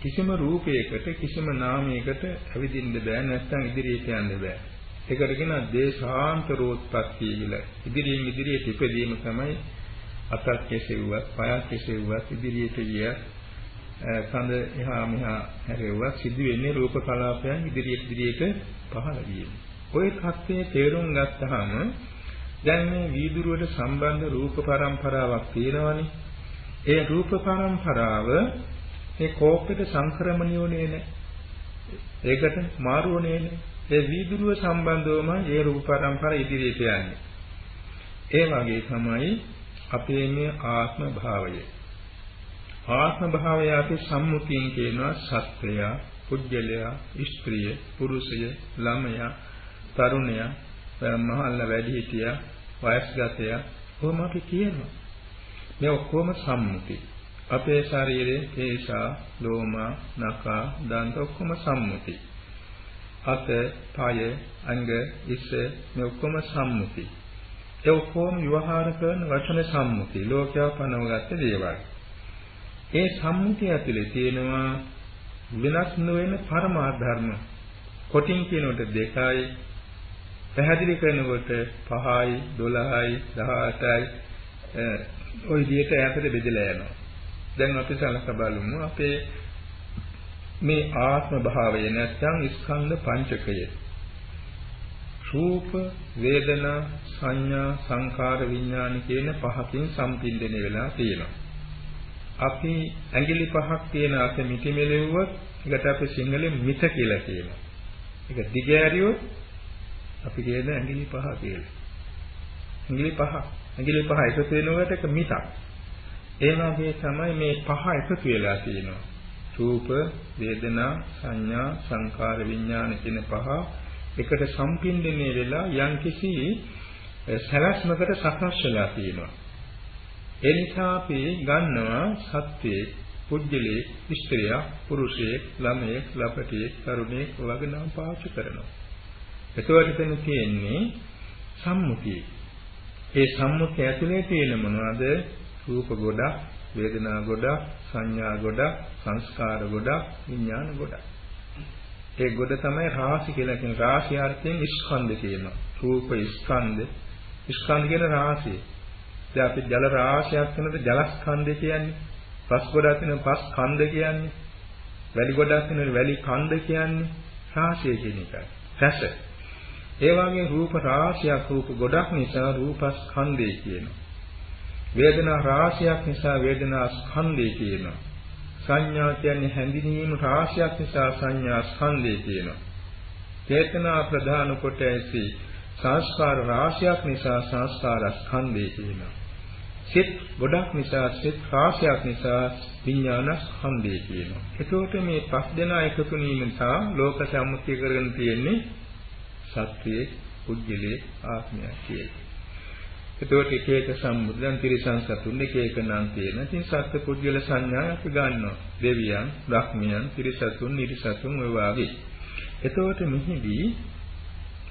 කිසිම රූපයකට කිසිම නාමයකට ඇවිදින්න බෑ නැත්නම් ඉදිරියට යන්න බෑ. ඒකට කියන දේශාන්තරෝත්පත්ති කියලා. ඉදිරියෙන් ඉදිරියට ඉපදීම තමයි අතක් කෙසෙව්වත්, පයක් කෙසෙව්වත් ඉදිරියට ගිය කඳ එහා මෙහා හැරෙව්වත් සිදු වෙන්නේ රූප කලාපයන් ඉදිරියට ඉදිරියට පහළ වීම. ඔය தත්ත්වයේ තේරුම් ගත්තාම දැන් මේ වීදුරුවට සම්බන්ධ රූප පරම්පරාවක් තියෙනවනේ. ඒ රූප පරම්පරාව මේ කෝපයට සංක්‍රමණියෝනේ නැහැ. ඒකට මාරුවනේ නැහැ. ඒ වීදුරුව සම්බන්ධවම ඒ රූප පරම්පරාව ඉදිරියට යන්නේ. ඒ වගේ තමයි අපේ මේ ආත්ම භාවය. ආත්ම භාවය අපි සම්මුතියෙන් කියනවා සත්‍යය, පුජ්‍යලයා, ස්ත්‍රිය, පුරුෂය, ළමයා, තරුණයා, මහල්ල වැඩිහිටියා, වයස්ගතයා කොහොම අපි කියනවා. මේ ඔක්කොම සම්මුති. අපේ ශරීරයේ කේශා, ලෝම, නඛ, දන්ත ඔක්කොම සම්මුති. අත, පය, අංග, ඉස්ස මේ ඔක්කොම සම්මුති. ඒ ඔක්කොම විවහාර කරන වචන සම්මුති. ලෝකයා පනවගත්ත දේවල්. ඒ සම්මුතිය ඇතුලේ තියෙනවා වෙනස් නොවන පරමාර්ථ ධර්ම. කොටින් කියනකොට දෙකයි පැහැදිලි කරනකොට 5යි 12යි 18යි ওই විදිහට ඈතට බෙදලා යනවා. දැන් අපි සලක බලමු අපේ මේ ආත්ම භාවය නැත්නම් ස්කන්ධ පංචකය. රූප, වේදනා, සංඥා, සංකාර, විඥාන කියන පහකින් සම්පින්දණය වෙලා තියෙනවා. අපි ඇඟිලි පහක් තියෙන අත මිටි මෙලෙව්වොත් ඒකට අපි සිංහලෙන් මිත කියලා කියනවා. ඒක දිගෑරියොත් අපි කියන ඇඟිලි පහ කියලා. ඇඟිලි පහ. ඇඟිලි පහ එකතු වෙනකොට ඒක මිතක්. ඒ වගේ තමයි මේ පහ එකතු වෙලා තියෙනවා. රූප, වේදනා, සංඥා, සංකාර, විඥාන කියන පහ එකට සම්පින්දණය වෙලා යම්කිසි සැලැස්මකට සකස් වෙලා තියෙනවා. ඒ නිසා අපි ගන්නවා සත්‍යයේ පුජ්‍යලේ ස්ත්‍රිය පුරුෂයෙක් ළමයෙක් ලපටියෙක් තරුණයෙක් වගේ නම් පාවිච්චි කරනවා. එතකොට එතන තියෙන්නේ සම්මුතිය. ඒ සම්මුතිය ඇතුලේ තියෙන මොනවද? රූප ගොඩක්, වේදනා ගොඩක්, සංඥා ගොඩක්, සංස්කාර ගොඩක්, විඥාන ගොඩක්. ඒ ගොඩ තමයි රාශි කියලා කියන රාශි අර්ථයෙන් ස්කන්ධ කියනවා. රූප ස්කන්ධ, ස්කන්ධ කියන රාශිය. දැන් අපි ජල රාශියක් වෙනද ජල ස්කන්ධ කියන්නේ. පස් ගොඩක් වෙන පස් කන්ද කියන්නේ. වැලි ගොඩක් වෙන වැලි කන්ද කියන්නේ. රාශිය කියන එකයි. රස. ඒ වගේ රූප රාශියක් රූප ගොඩක් නිසා රූපස්කන්ධය කියනවා. වේදනා රාශියක් නිසා වේදනා ස්කන්ධය කියනවා. සංඥා කියන්නේ හැඳිනීම රාශියක් නිසා සංඥා ස්කන්ධය කියනවා. චේතනා ප්‍රධාන කොට ඇසි සංස්කාර රාශියක් නිසා සංස්කාර ස්කන්ධය කියනවා. සිත් ගොඩක් නිසා සිත් රාශියක් නිසා විඥාන ස්කන්ධය කියනවා. එතකොට මේ පස් දෙනා එකතු වීම නිසා ලෝක සම්මුතිය කරගෙන තියෙන්නේ සත්‍යයේ පුද්ගලයේ ආත්මය කියලා. එතකොට එක එක සම්මුතියන් තිරිසන් සතුන් එක එක නම් තියෙන. ඉතින් සත්‍ය පුද්ගල සංඥා අපි ගන්නවා. දෙවියන්, බ්‍රහ්මයන්, තිරිසතුන්, නිරිසතුන් ඔය වාගේ. එතකොට මෙහිදී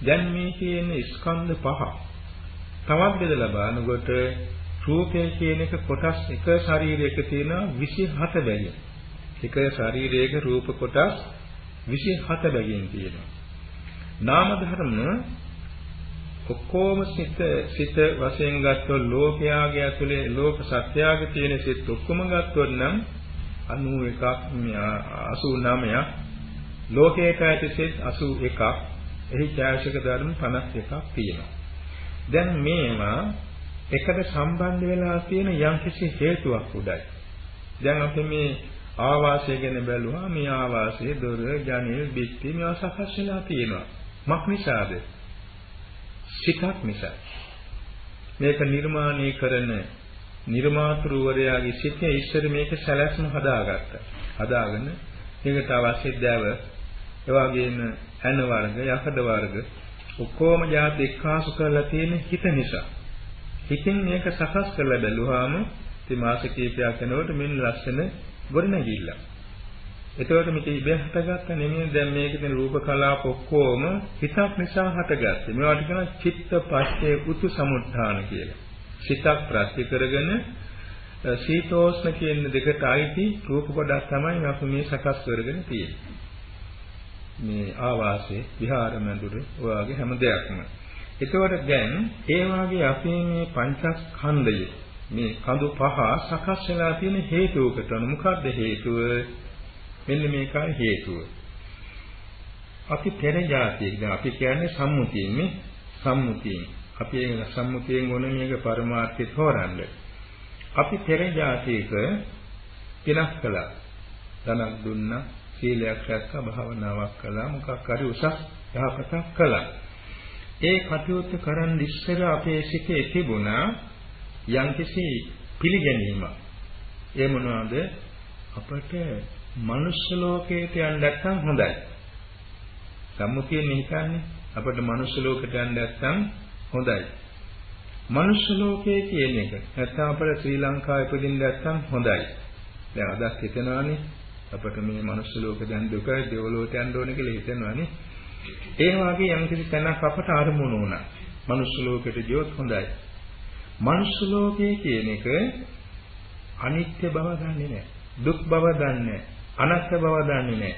දැන් මේ කියන ස්කන්ධ පහ තවත් බෙදලා බලනකොට රූපය කියන එක කොටස් එක ශරීරයක තියෙන 27 බැගින්. එක ශරීරයක රූප කොටස් 27 බැගින් තියෙනවා. නාම ධර්ම ඔක්කොම සිත සිත වශයෙන් ගත්තොත් ලෝකයාගේ ඇතුලේ ලෝක සත්‍යයගේ තියෙන සිත් ඔක්කොම ගත්තොත් නම් 91ක් 89ක් ලෝකයට ඇති සිත් 81ක් එහි ඡායශක ධර්ම 51ක් තියෙනවා. දැන් මේවා එකට සම්බන්ධ වෙලා තියෙන යම්කිසි හේතුවක් උඩයි. දැන් අපි මේ ආවාසය ගැන බැලුවා මේ ආවාසයේ දොර, ජනෙල්, බිත්ති මේවා සකස් වෙලා තියෙනවා. මක් නිසාද? සිතක් නිසා. මේක නිර්මාණය කරන නිර්මාතෘවරයාගේ සිතේ ඉස්සර මේක සැලැස්ම හදාගත්තා. හදාගෙන මේකට අවශ්‍ය දැව, එවාගෙම ඇන වර්ග, යකඩ වර්ග ඔක්කොම જાති එක්කාසු කරලා තියෙන හිත නිසා. හිතින් මේක සකස් කරලා බැලුවාම ඉතින් මාස කිහිපයක් යනකොට මෙන්න ලස්සන ගොඩනැගිල්ලක්. එතකොට මේක ඉබේ හටගත්ත නෙමෙයි දැන් මේකේ තියෙන රූප කලාප ඔක්කොම හිතක් නිසා හටගත්තේ. මේවට කියන චිත්ත පස්සේ උතු සමුත්ථාන කියලා. සිතක් ප්‍රත්‍ය කරගෙන සීතෝෂ්ණ කියන දෙකට අයිති රූප කොටස් තමයි අපි මේ සකස් කරගෙන තියෙන්නේ. මේ ආවාසයේ විහාර මඳුර ඔයගේ හැම දෙයක්ම. එතකොට දැන් ඒ වාගේ අපේ මේ පංචස්කන්ධය මේ කඳු පහ සකස් වෙලා තියෙන හේතුවකට මොකක්ද හේතුව? මෙන්න මේකයි හේතුව. අපි පෙර જાතියෙක් දැන් අපි කියන්නේ සම්මුතියෙන් මේ සම්මුතියෙන්. අපි ඒ සම්මුතියෙන් ඕන මේක පරමාර්ථය තෝරන්න. අපි පෙර જાතියක පිනක් කළා. ධනක් දුන්නා, සීලයක් රැක්කා, භාවනාවක් කළා, මොකක් හරි උසස් යහපතක් කළා. ඒ කටයුත්ත කරන් ඉස්සර අපේ සිතේ තිබුණා යම්කිසි පිළිගැනීමක්. ඒ මොනවාද? අපට මනුෂ්‍ය ලෝකයට යන්න නැත්නම් හොඳයි. සම්මුතියෙන් හිතන්නේ අපිට මනුෂ්‍ය ලෝකයට යන්න නැත්නම් හොඳයි. මනුෂ්‍ය ලෝකයේ කියන එක නැත්නම් අපිට ශ්‍රී ලංකාවේ ඉපදින්න නැත්නම් හොඳයි. දැන් අදත් හිතනවානේ අපිට මේ මනුෂ්‍ය ලෝක දැන් දුක දෙවලෝට යන්න ඕනේ කියලා හිතනවානේ. ඒ වගේ යම් කිසි තැනක් අපට අරමුණු වුණා. මනුෂ්‍ය ලෝකෙට ගියොත් හොඳයි. මනුෂ්‍ය ලෝකයේ කියන එක අනිත්‍ය බව දන්නේ නැහැ. දුක් බව දන්නේ නැහැ. අනත්ත් බව දන්නේ නැහැ.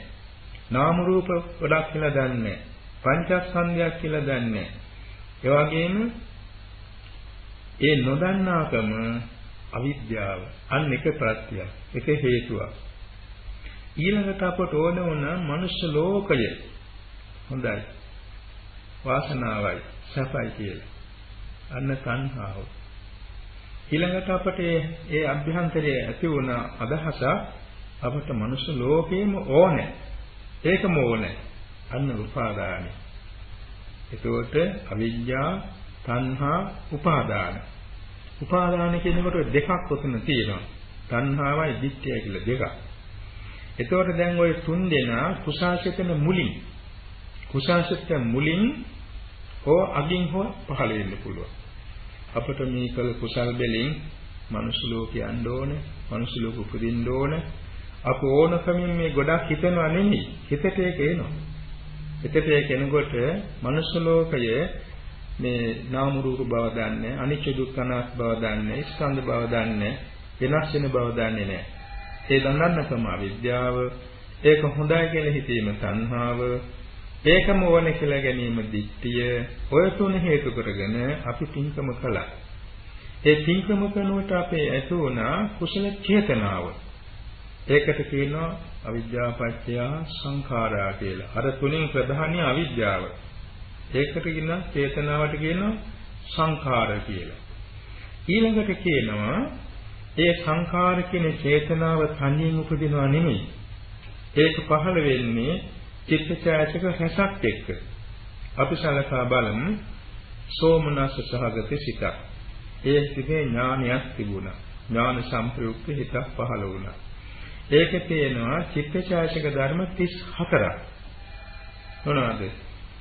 නාම රූප ගොඩක් කියලා දන්නේ නැහැ. පංචස්කන්ධයක් කියලා දන්නේ නැහැ. ඒ වගේම ඒ නොදන්නාකම අවිද්‍යාව. අන්න එක ප්‍රත්‍යක් එක හේතුවක්. ඊළඟට අපට ඕන වුණ මනුෂ්‍ය ලෝකය හොඳයි. වාසනාවයි. සැපයි කියලා. අන්න සංහාව ඊළඟට අපට ඒ අභ්‍යන්තරයේ ඇති වුණ අදහසක් අපට මනුෂ්‍ය ලෝකේම ඕනේ. ඒකම ඕනේ. අන්න උපාදානයි. එතකොට අවිද්‍යා, තණ්හා, උපාදාන. උපාදාන කියනකොට දෙකක් උතන තියෙනවා. තණ්හාවයි දිට්ඨිය කියලා දෙකක්. එතකොට දැන් ওই තුන් දෙනා කුසාසිතන මුලින් කුසාසිත මුලින් හෝ අගින් හෝ පහළ වෙන්න පුළුවන්. අපට මේ කළ කුසල් බැලින් මනුස්ස ලෝකේ යන්න ඕන, මනුස්ස ලෝක උපදින්න ඕන. අප ඕනකමින් මේ ගොඩක් හිතනවා නෙමෙයි. හිතට ඒක එනවා. හිතට ඒක එනකොට මනුස්ස ලෝකය මේ නාම රූප බව දන්නේ, අනිත්‍ය දුක්ඛ අනාත්ම බව දන්නේ, ස්කන්ධ බව දන්නේ, වෙනස් වෙන බව දන්නේ නැහැ. ඒ දන්නන්නකම අවිද්‍යාව, ඒක හොඳයි කියලා හිතීම තණ්හාව, ඒකම ඕනේ කියලා ගැනීම දිට්ඨිය, ඔය තුන හේතු කරගෙන අපි පින්කම කළා. ඒ පින්කම කරනකොට අපේ ඇති වුණා කුසල චේතනාව. ඒකට කියනවා අවිද්‍යාව පත්‍ය සංඛාරා කියලා. අර තුنين ප්‍රධානී අවිද්‍යාව. ඒකට කියනවා චේතනාවට කියනවා සංඛාර කියලා. ඊළඟට කියනවා ඒ සංඛාර කියන චේතනාව තනියෙන් උපදිනව නෙමෙයි. ඒක පහළ වෙන්නේ චිත්තචෛතක රසක් එක්ක. අපි සලකා බලමු සෝමනස සහගත සිතක්. ඒ සිතේ ඥානයක් තිබුණා. ඥාන සම්ප්‍රයුක්ත හිතක් පහළ වුණා. ඒකේ තියෙනවා චිත්තචෛතසික ධර්ම 34ක්. මොනවද?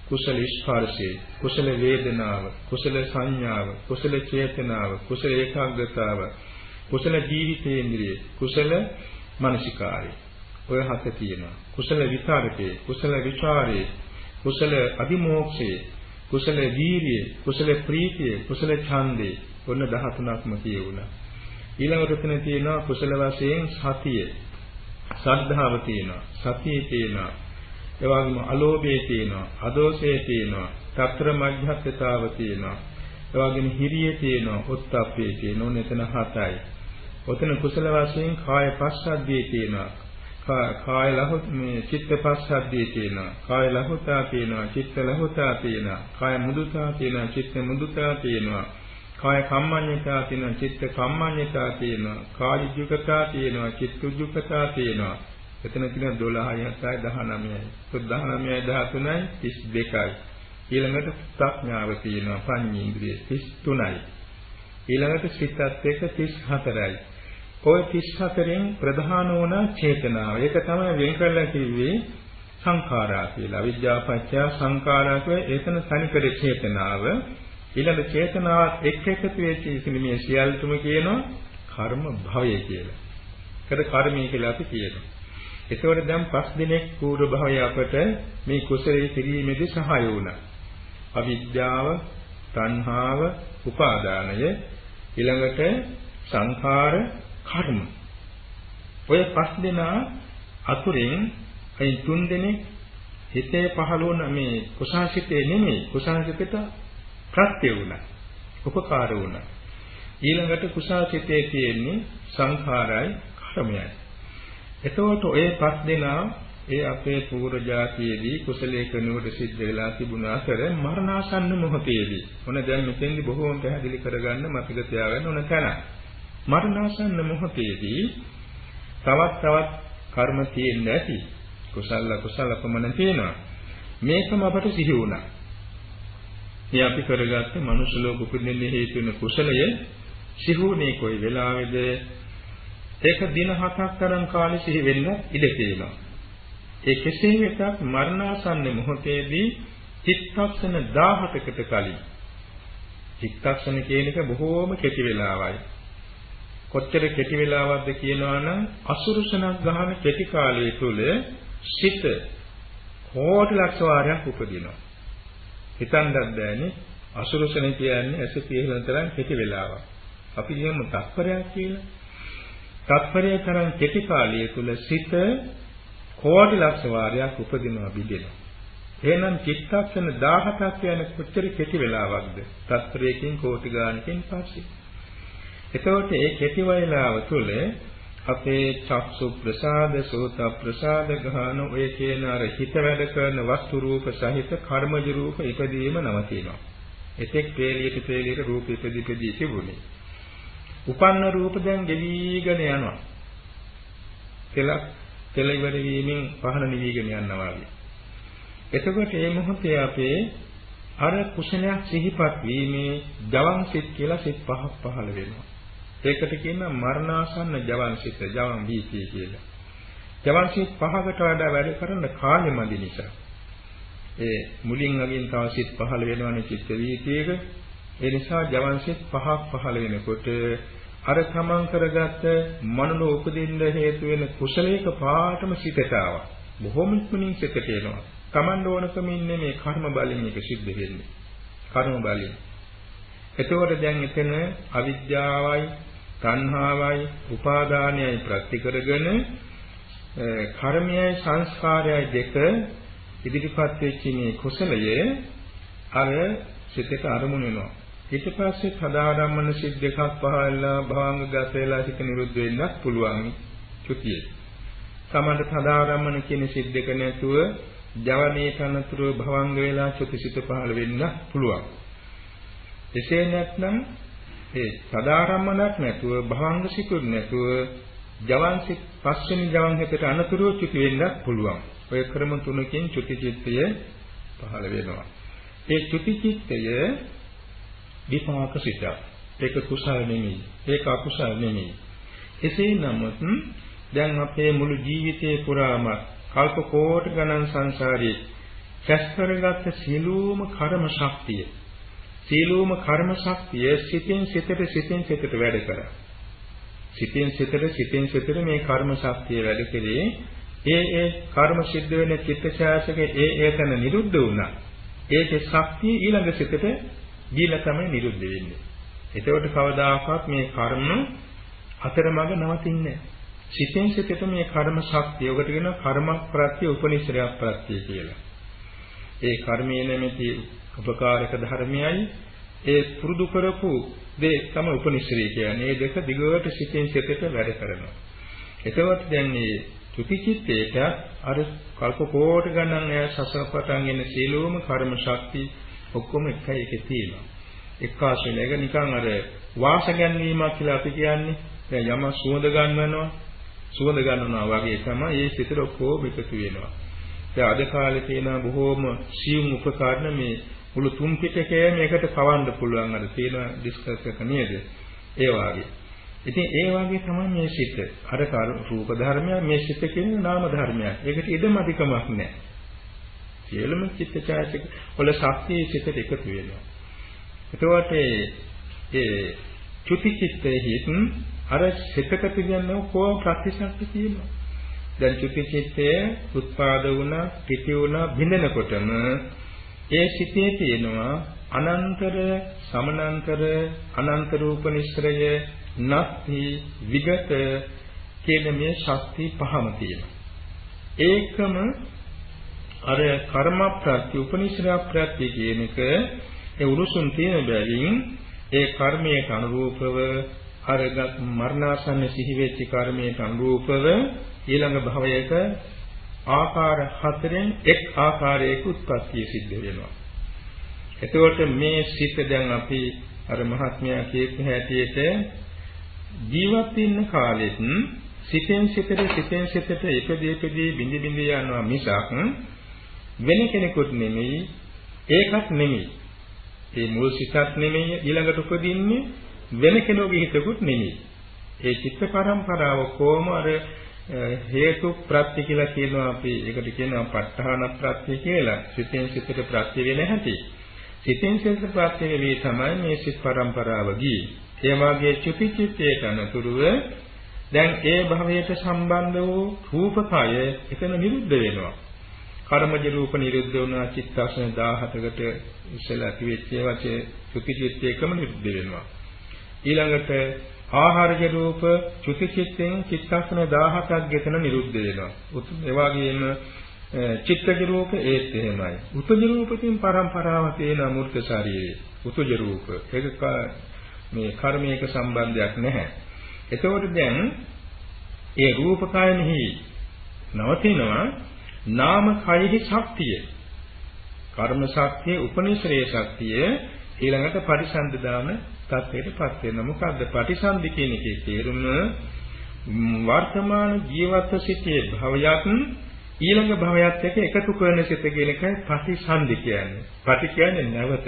කුසල ස්පර්ශය, කුසල වේදනාව, කුසල සංඥාව, කුසල චේතනාව, කුසල ඒකාග්‍රතාව, කුසල ජීවිතේන්ද්‍රිය, කුසල මානසිකාරය. ඔය හත තියෙනවා. කුසල විචාරකේ, කුසල විචාරේ, කුසල අදිමෝක්ෂේ, කුසල වීරිය, කුසල ප්‍රීතිය, කුසල ඡන්දේ ඔන්න 13ක්ම කියුණා. ඊළඟට එතන තියෙනවා කුසල වශයෙන් සතිය. ශ්‍රද්ධාව තියෙනවා. සතිය තියෙනවා. ඒ වගේම අලෝභය තියෙනවා. අදෝෂය තියෙනවා. తත්‍ර මධ්‍යස්ථතාව තියෙනවා. ඒ වගේම හිරිය තියෙනවා. උත්ප්පේ තියෙනවා. මෙතන හතයි. ඔතන කුසල වශයෙන් කාය පස්සද්ධිය තියෙනවා. කාය ලහුත් මේ චිත්ත පස්සද්ධිය තියෙනවා. කාය ලහුතා තියෙනවා. චිත්ත ලහුතා තියෙනවා. කාය මුදුතා තියෙනවා. චිත්ත මුදුතා තියෙනවා. කාය කම්මඤ්ඤතා තියෙනවා. චිත්ත කම්මඤ්ඤතා තියෙනවා. කාය ජුකතා තියෙනවා. චිත්ත ජුකතා තියෙනවා. එතන තියෙන 12යි 7යි 19යි. 19යි 13යි 32යි. ඊළඟට ප්‍රඥාව තියෙනවා. පඤ්ඤේන්ද්‍රිය 33යි. ඊළඟට සිතත් එක්ක 34යි. ඔය 34න් ප්‍රධාන වුණ චේතනාව. ඒක තමයි වෙන් කරලා කිව්වේ සංඛාරා කියලා. අවිද්‍යාපච්චය සංඛාරා කියලා ඒතන තනිකර චේතනාව. ඊළඟ චේතනාවත් එක් එකතු වෙච්ච මේ සියල්ලටම කියනවා කර්ම භවය කියලා. ඒකට කර්මය කියලා අපි කියනවා. ඒකවල දැන් පස් දිනක් පූර්ව භවය අපට මේ කුසලයේ කිරීමේදී සහාය වුණා. අවිද්‍යාව, තණ්හාව, උපාදානය ඊළඟට සංඛාර කර්ම. ඔය පස් දෙනා අතුරෙන් ඒ තුන් දෙනෙක් හිතේ පහළ වුණ මේ කුසාසිතේ නෙමෙයි කුසාසිතට ප්‍රත්‍ය වුණා. උපකාර වුණා. ඊළඟට කුසාසිතේ තියෙන්නේ සංඛාරයි කර්මයයි. එතකොට ඔය පස් දෙනා ඒ අපේ පූර්ව જાතියේදී කුසලයේ කනුවට සිද්ධ වෙලා තිබුණ අතර මරණාසන්න මොහොතේදී මොන දැන් මෙතෙන්දි බොහෝම පැහැදිලි කරගන්න මතක තියාගන්න ඕන තැන. මරණාසන්න මොහොතේදී තවත් තවත් කර්ම තියෙන්න ඇති. කුසල කුසල ප්‍රමණ තියෙනවා. මේකම අපට සිහි වුණා. මේ අපි කරගත්ත මනුෂ්‍ය ලෝක උපදින්නේ හේතු වෙන කුසලය සිහුනේ කොයි වෙලාවේද ඒක දින හතක් තරම් කාලෙ සිහි වෙන්න ඉඩ තියෙනවා. ඒ කෙසේ වෙතත් මරණාසන්න මොහොතේදී චිත්තක්ෂණ 17කට කලින් චිත්තක්ෂණ කියන එක බොහෝම කෙටි වෙලාවයි. කොච්චර කෙටි වෙලාවක්ද කියනවා නම් අසුරුසනක් ගන්න කෙටි කාලය තුල සිත කෝටි ලක්ෂ වාරයක් උපදිනවා. හිතන්නත් බෑනේ අසුරුසන කියන්නේ ඇස පියහලන තරම් කෙටි වෙලාවක්. අපි කියමු තත්පරයක් කියලා. තත්පරය තරම් කෙටි කාලය තුල සිත කෝටි ලක්ෂ වාරයක් උපදිනවා බිඳෙනවා. එහෙනම් චිත්තක්ෂණ 17ක් කියන කොච්චර කෙටි වෙලාවක්ද? තත්පරයකින් කෝටි ගානකින් පස්සේ. එතකොට ඒ කෙටි වේලාව තුළ අපේ චක්සු ප්‍රසාද සෝත ප්‍රසාද ගහන ඔය කියන අර හිත වැඩ කරන වස්තු රූප සහිත කර්මජ රූප ඉදීම නවතිනවා. එතෙක් පේලියට පේලියට රූප ඉදි ඉදි තිබුණේ. උපන්න රූප දැන් ගෙවිගෙන යනවා. කෙලක් කෙල ඉවර වීමෙන් පහන නිවිගෙන යනවා වගේ. එතකොට මේ මොහොතේ අපේ අර කුසලයක් සිහිපත් වීමේ ජවන් සිත් කියලා සිත් පහක් පහළ වෙනවා. ඒකට කියනවා මරණාසන්න ජවන් සිත, ජවන් බීතිය කියලා. ජවන් සිත් පහකට වඩා වැඩ කරන කාලෙ මදි නිසා. ඒ මුලින් අගින් තව සිත් පහළ වෙනවනේ චිත්ත වීතියක. ඒ නිසා ජවන් සිත් පහක් පහළ වෙනකොට අර තමන් කරගත්ත මනෝ උපදින්න හේතු වෙන කුසලයක පාටම සිතට ආවා. බොහොම ඉක්මනින් සිතට එනවා. තමන් ඕනකම ඉන්නේ මේ කර්ම බලයෙන් එක සිද්ධ වෙන්නේ. කර්ම බලයෙන්. එතකොට දැන් එතන අවිද්‍යාවයි, තණ්හාවයි, උපාදානයයි ප්‍රති කරගෙන කර්මයයි සංස්කාරයයි දෙක ඉදිරිපත් වෙච්ච මේ කුසලයේ අර සිතට අරමුණු වෙනවා. ඊට පස්සේ සදාරම්මන සිත් දෙකක් පහළලා භවංග ගත වෙලා සිත නිරුද්ධ වෙන්නත් පුළුවන් චුතියේ. සමහර සදාරම්මන කියන සිත් දෙක නැතුව ජවනයේ තනතුරු භවංග වෙලා චුතිසිත පහළ වෙන්න පුළුවන්. එසේ නැත්නම් ඒ සදාරම්මනක් නැතුව භවංග සිකුත් නැතුව ජවන් සිත් පස්වෙනි ජවන් හිතට අනතුරු චුති වෙන්න පුළුවන්. ඔය ක්‍රම තුනකින් චුති චිත්තය පහළ වෙනවා. ඒ චුති චිත්තය විපාක සිතක්. ඒක කුසල නෙමෙයි. ඒක අකුසල නෙමෙයි. එසේ නමුත් දැන් අපේ මුළු ජීවිතේ පුරාම කල්ප කෝටි ගණන් සංසාරයේ කැස් කරගත්ත සියලුම කර්ම ශක්තිය සියලුම කර්ම ශක්තිය සිතින් සිතට සිතින් සිතට වැඩ කරා. සිතින් සිතට සිතින් සිතට මේ කර්ම ශක්තිය වැඩ කෙරේ ඒ ඒ කර්ම සිද්ධ වෙන චිත්තචෛතසික ඒ ඒ තැන නිරුද්ධ වුණා. ඒකේ ශක්තිය ඊළඟ සිතට දීලා තමයි නිරුද්ධ වෙන්නේ. එතකොට කවදාකවත් මේ කර්ම අතරමඟ නවතින්නේ නැහැ. සිතෙන් සිතට මේ කර්ම ශක්තිය ඔකට කියනවා කර්ම ප්‍රත්‍ය උපනිශ්‍රය ප්‍රත්‍ය කියලා. ඒ කර්මයේ නැමැති උපකාරක ධර්මයයි ඒ පුරුදු කරපු දේ තමයි උපනිශ්‍රේ කියන්නේ. මේ දෙක දිගට සිතෙන් සිතට වැඩ කරනවා. එතකොට දැන් මේ චුතිචිත්තේට අර කල්ප කෝටි ගණන් ඈ සසර පටන් එන සීලෝම කර්ම ශක්තිය ඔක්කොම එකයි එකේ තියෙනවා. එක්කාසෙල එක නිකන් අර වාස ගැනීමක් කියලා අපි කියන්නේ. දැන් යම සුවඳ ගන්නවනවා. සුවඳ ගන්නවා වගේ තමයි මේ සිතට ඔක්කොම එකතු වෙනවා. දැන් අද කාලේ තියෙන බොහෝම සියුම් උපකරණ මේ මුළු තුන් පිටකයම එකට පවන්න පුළුවන් අර තියෙන ඩිස්කස් එක නේද? ඒ වාගේ. ඉතින් ඒ වාගේ තමයි මේ සිත. අර රූප ධර්මයක් මේ සිත කියන්නේ නාම ධර්මයක්. ඒකට ඉදම අධිකමක් නැහැ. සියලුම චිත්තචෛතසික වල ශක්තිය සිතට එකතු වෙනවා. එතකොට ඒ චුති චිත්තයේ හිත අර සිතක තියන කොහොම ප්‍රතිශක්ති තියෙනවා. දැන් චුති චිත්තය උත්පාද වුණා, පිටි වුණා, බිඳෙනකොටම ඒ සිතේ තියෙනවා අනන්තර, සමනන්තර, අනන්ත රූප නිස්ත්‍රය, නත්ති, විගත කියන මේ ශක්ති පහම තියෙනවා. ඒකම අර කර්ම ප්‍රත්‍ය උපනිශ්‍රය ප්‍රත්‍ය කියන එක ඒ උරුසුම් තියෙන බැවින් ඒ කර්මයට අනුරූපව අර මරණාසන්න සිහි වෙච්ච කර්මයට අනුරූපව ඊළඟ භවයක ආකාර හතරෙන් එක් ආකාරයක උත්පත්තිය සිද්ධ වෙනවා. එතකොට මේ සිත දැන් අපි අර මහත්මයා කියපු හැටියට ජීවත් වෙන්න කාලෙත් සිතෙන් සිතට සිතෙන් සිතට ඉපදී ඉපදී බිඳි බිඳි යනවා මිසක් වෙන කෙනෙකුට නෙමෙයි ඒකත් නෙමෙයි. ඒ මුල් සිතක් නෙමෙයි ඊළඟට උපදින්නේ වෙන කෙනෙකුගේ හිතකුත් නෙමෙයි. ඒ චිත්ත පරම්පරාව කොහොම අර හේතු ප්‍රත්‍ය කියලා කියනවා අපි ඒකට කියනවා ප ဋ ාහන ප්‍රත්‍ය කියලා. සිතෙන් සිතට ප්‍රත්‍ය වෙන හැටි. සිතෙන් සිතට ප්‍රත්‍ය වෙලී තමයි මේ සිත් පරම්පරාව ගියේ. ඒ වාගේ චුති චිත්තයට අනුතුරුව දැන් ඒ භවයට සම්බන්ධ වූ රූපකය එතන නිරුද්ධ වෙනවා. කර්මජ රූප නිරුද්ධ වුණා චිත්තක්ෂණ 17කට ඉස්සෙල්ලා කිවෙච්ච වචේ චුති චිත්තේකම නිරුද්ධ වෙනවා. ඊළඟට ආහාරජ රූප චුති චිත්තෙන් චිත්තක්ෂණ 17ක් ගෙතන නිරුද්ධ වෙනවා. ඒ වගේම චිත්තජ රූප ඒත් එහෙමයි. උතුජ රූපකින් පරම්පරාව තියෙන අමූර්ත ශරීරය. උතුජ රූප. ඒක මේ කර්මයක සම්බන්ධයක් නැහැ. එතකොට දැන් ඒ රූපකයන්හි නවතිනවා නාම කයෙහි ශක්තිය. කර්ම ශක්තිය, උපනිශ්‍රේ ශක්තිය ඊළඟට පරිසන්ද දාන තත්ත්වයටපත් වෙනවා. මොකද්ද පටිසන්ධි කියන එකේ තේරුම වර්තමාන ජීවත්ව සිටියේ භවයත් ඊළඟ භවයත් එක්ක එකතු කරන සිත කියන එකයි පටිසන්ධි කියන්නේ. පටි කියන්නේ නැවත.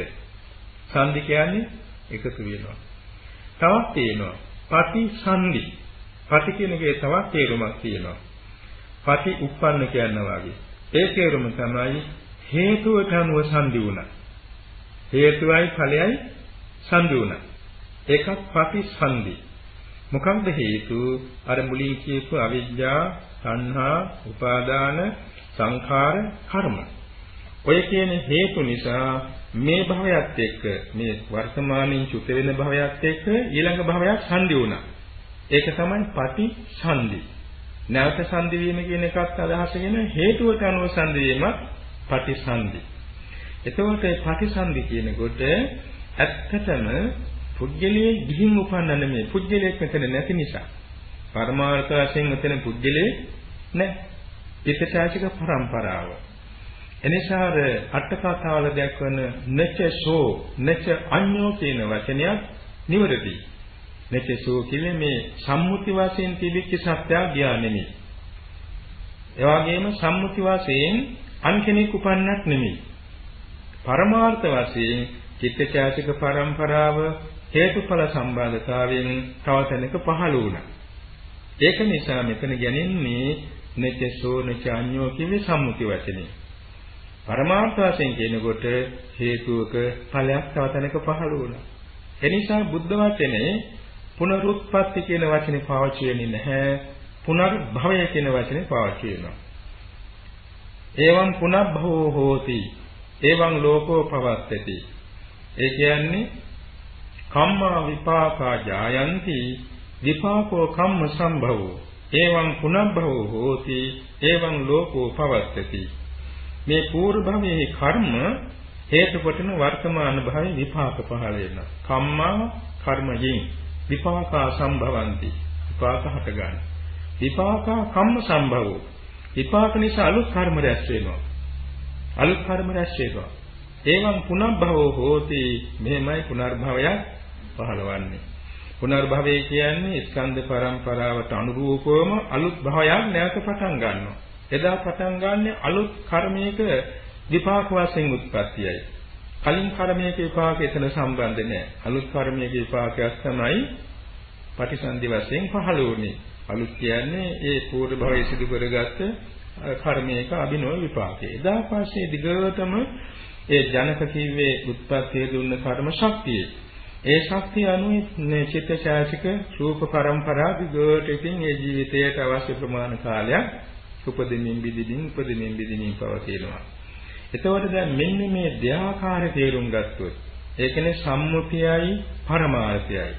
සන්ධි කියන්නේ එකතු වෙනවා. තවත් තියෙනවා පටිසන්ධි. පටි කියන එකේ තවත් තේරුමක් තියෙනවා. පටි උප්පන්න කියනවා වගේ. ඒ තේරුම තමයි හේතුවට අනුව සංදි වුණා. හේතුවයි ඵලයයි සංදි වුණා. ඒකත් ප්‍රතිසන්දි. මොකක්ද හේතු? අර මුලින් කියපු අවිජ්ජා, සංහා, උපාදාන, සංඛාර, කර්ම. ඔය කියන හේතු නිසා මේ භවයත් එක්ක මේ වර්තමානින් චුත වෙන භවයත් එක්ක ඊළඟ භවයක් සංදි වුණා. ඒක තමයි පටිසන්ධි. නැවත සංදි වීම කියන එකත් අදහසගෙන හේතුවට අනුව සංදි වීමත් පටිසන්ධි. එතකොට මේ පටිසන්ධි කියනකොට ඇත්තටම පුජ්‍යලයේ ගිහින් උපන්න නෙමෙයි පුජ්‍යලයක් මෙතන නැති නිසා. පරමාර්ථ වශයෙන් මෙතන පුජ්‍යලේ නැහැ. පිටචාචික පරම්පරාව. එනිසා අට කතාවල දැක්වන නචසෝ නච අඤ්ඤෝ කියන වචනයක් නිවැරදි. නචසෝ කියන්නේ මේ සම්මුති වශයෙන් තිබිච්ච සත්‍යය ගියා නෙමෙයි. ඒ වගේම සම්මුති වශයෙන් අන් කෙනෙක් උපන්නක් නෙමෙයි. පරමාර්ථ වශයෙන් චිත්තචෛතසික පරම්පරාව හේතුඵල සම්බන්ධතාවයෙන් තව තැනක පහළ වුණා. ඒක නිසා මෙතන ගැනෙන්නේ නචසෝ නචාඤ්ඤෝ කියන්නේ සම්මුති වචනේ. පරමාර්ථ වශයෙන් කියනකොට හේතුවක ඵලයක් තව තැනක පහළ වුණා. එනිසා බුද්ධ වචනේ පුනරුත්පත්ති කියන වචනේ පාවිච්චි වෙන්නේ නැහැ. පුනර්භවය කියන වචනේ පාවිච්චි වෙනවා. එවං පුනබ්භවෝ හෝති. එවං ලෝකෝ පවත්තති. ඒ කියන්නේ කම්මා විපාකා ජායන්ති. විපාකෝ කම්ම සම්භවෝ. එවං පුනබ්බවෝ හෝති. එවං ලෝකෝ පවත්තති. මේ పూర్ව භවයේ කර්ම හේතු කොටන වර්තමාන භවයේ විපාක පහළ වෙනවා කම්මා කර්මයෙන් විපාකා සම්භවಂತಿ. විපාක හට ගන්න. විපාකා කම්ම සම්භවෝ. විපාක නිසා අලුත් කර්ම රැස් වෙනවා. අලුත් කර්ම රැස් වෙනවා. එවං පුනබ්බවෝ හෝති. මෙහෙමයි පුනර්භවයක් පහළවන්නේ. පුනර්භවය කියන්නේ ස්කන්ධ පරම්පරාවට අනුරූපවම අලුත් භවයක් නැවත පටන් ගන්නවා. එදා පටන් ගන්න අලුත් කර්මයක විපාක වශයෙන් උත්පත්තියයි. කලින් කර්මයක විපාක එතන සම්බන්ධ නැහැ. අලුත් කර්මයක විපාකයක් තමයි පටිසන්ධි වශයෙන් පහළ වුනේ. අලුත් කියන්නේ ඒ පූර්ව භවයේ සිදු කරගත්ත කර්මයක අභිනව විපාකේ. එදා පස්සේ දිගටම ඒ ජනක කිව්වේ උත්පත්තිය දුන්න කර්ම ශක්තිය. ඒ ශක්තිය අනුව මේ චිත්තචෛතසික රූප පරම්පරා දිගට ඉතින් ඒ ජීවිතයට අවශ්‍ය ප්‍රමාණ කාලයක් උපදිනින් බිදිනින් උපදිනින් බිදිනින් පවතිනවා. එතකොට දැන් මෙන්න මේ දෙආකාර තේරුම් ගත්තොත් ඒ කියන්නේ සම්මුතියයි පරමාර්ථයයි.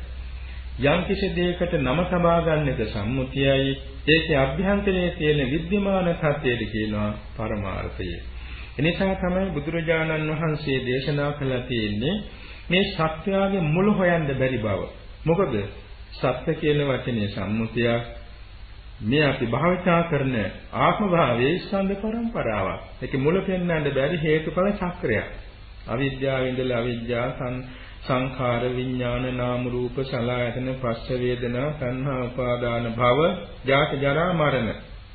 යම් කිසි දෙයකට නම තබා ගන්න එක සම්මුතියයි ඒකේ අභ්‍යන්තරයේ තියෙන විද්‍යමාන සත්‍යයට කියනවා පරමාර්ථය. එනිසා තමයි බුදුරජාණන් වහන්සේ දේශනා කළා තියෙන්නේ මේ සත්‍යයේ මුල හොයන්න බැරි බව. මොකද සත්‍ය කියන වචනේ සම්මුතියක් මේ අපි භාවිතා කරන ආත්ම භාවයේ ස්කන්ධ පරම්පරාවක්. ඒක මුල පෙන්වන්න බැරි හේතුඵල චක්‍රයක්. අවිද්‍යාව ඉඳලා අවිද්‍යා සංඛාර විඥාන නාම රූප සලආයතන පස්ස වේදනා සංහා උපාදාන භව ජාත ජරා මරණ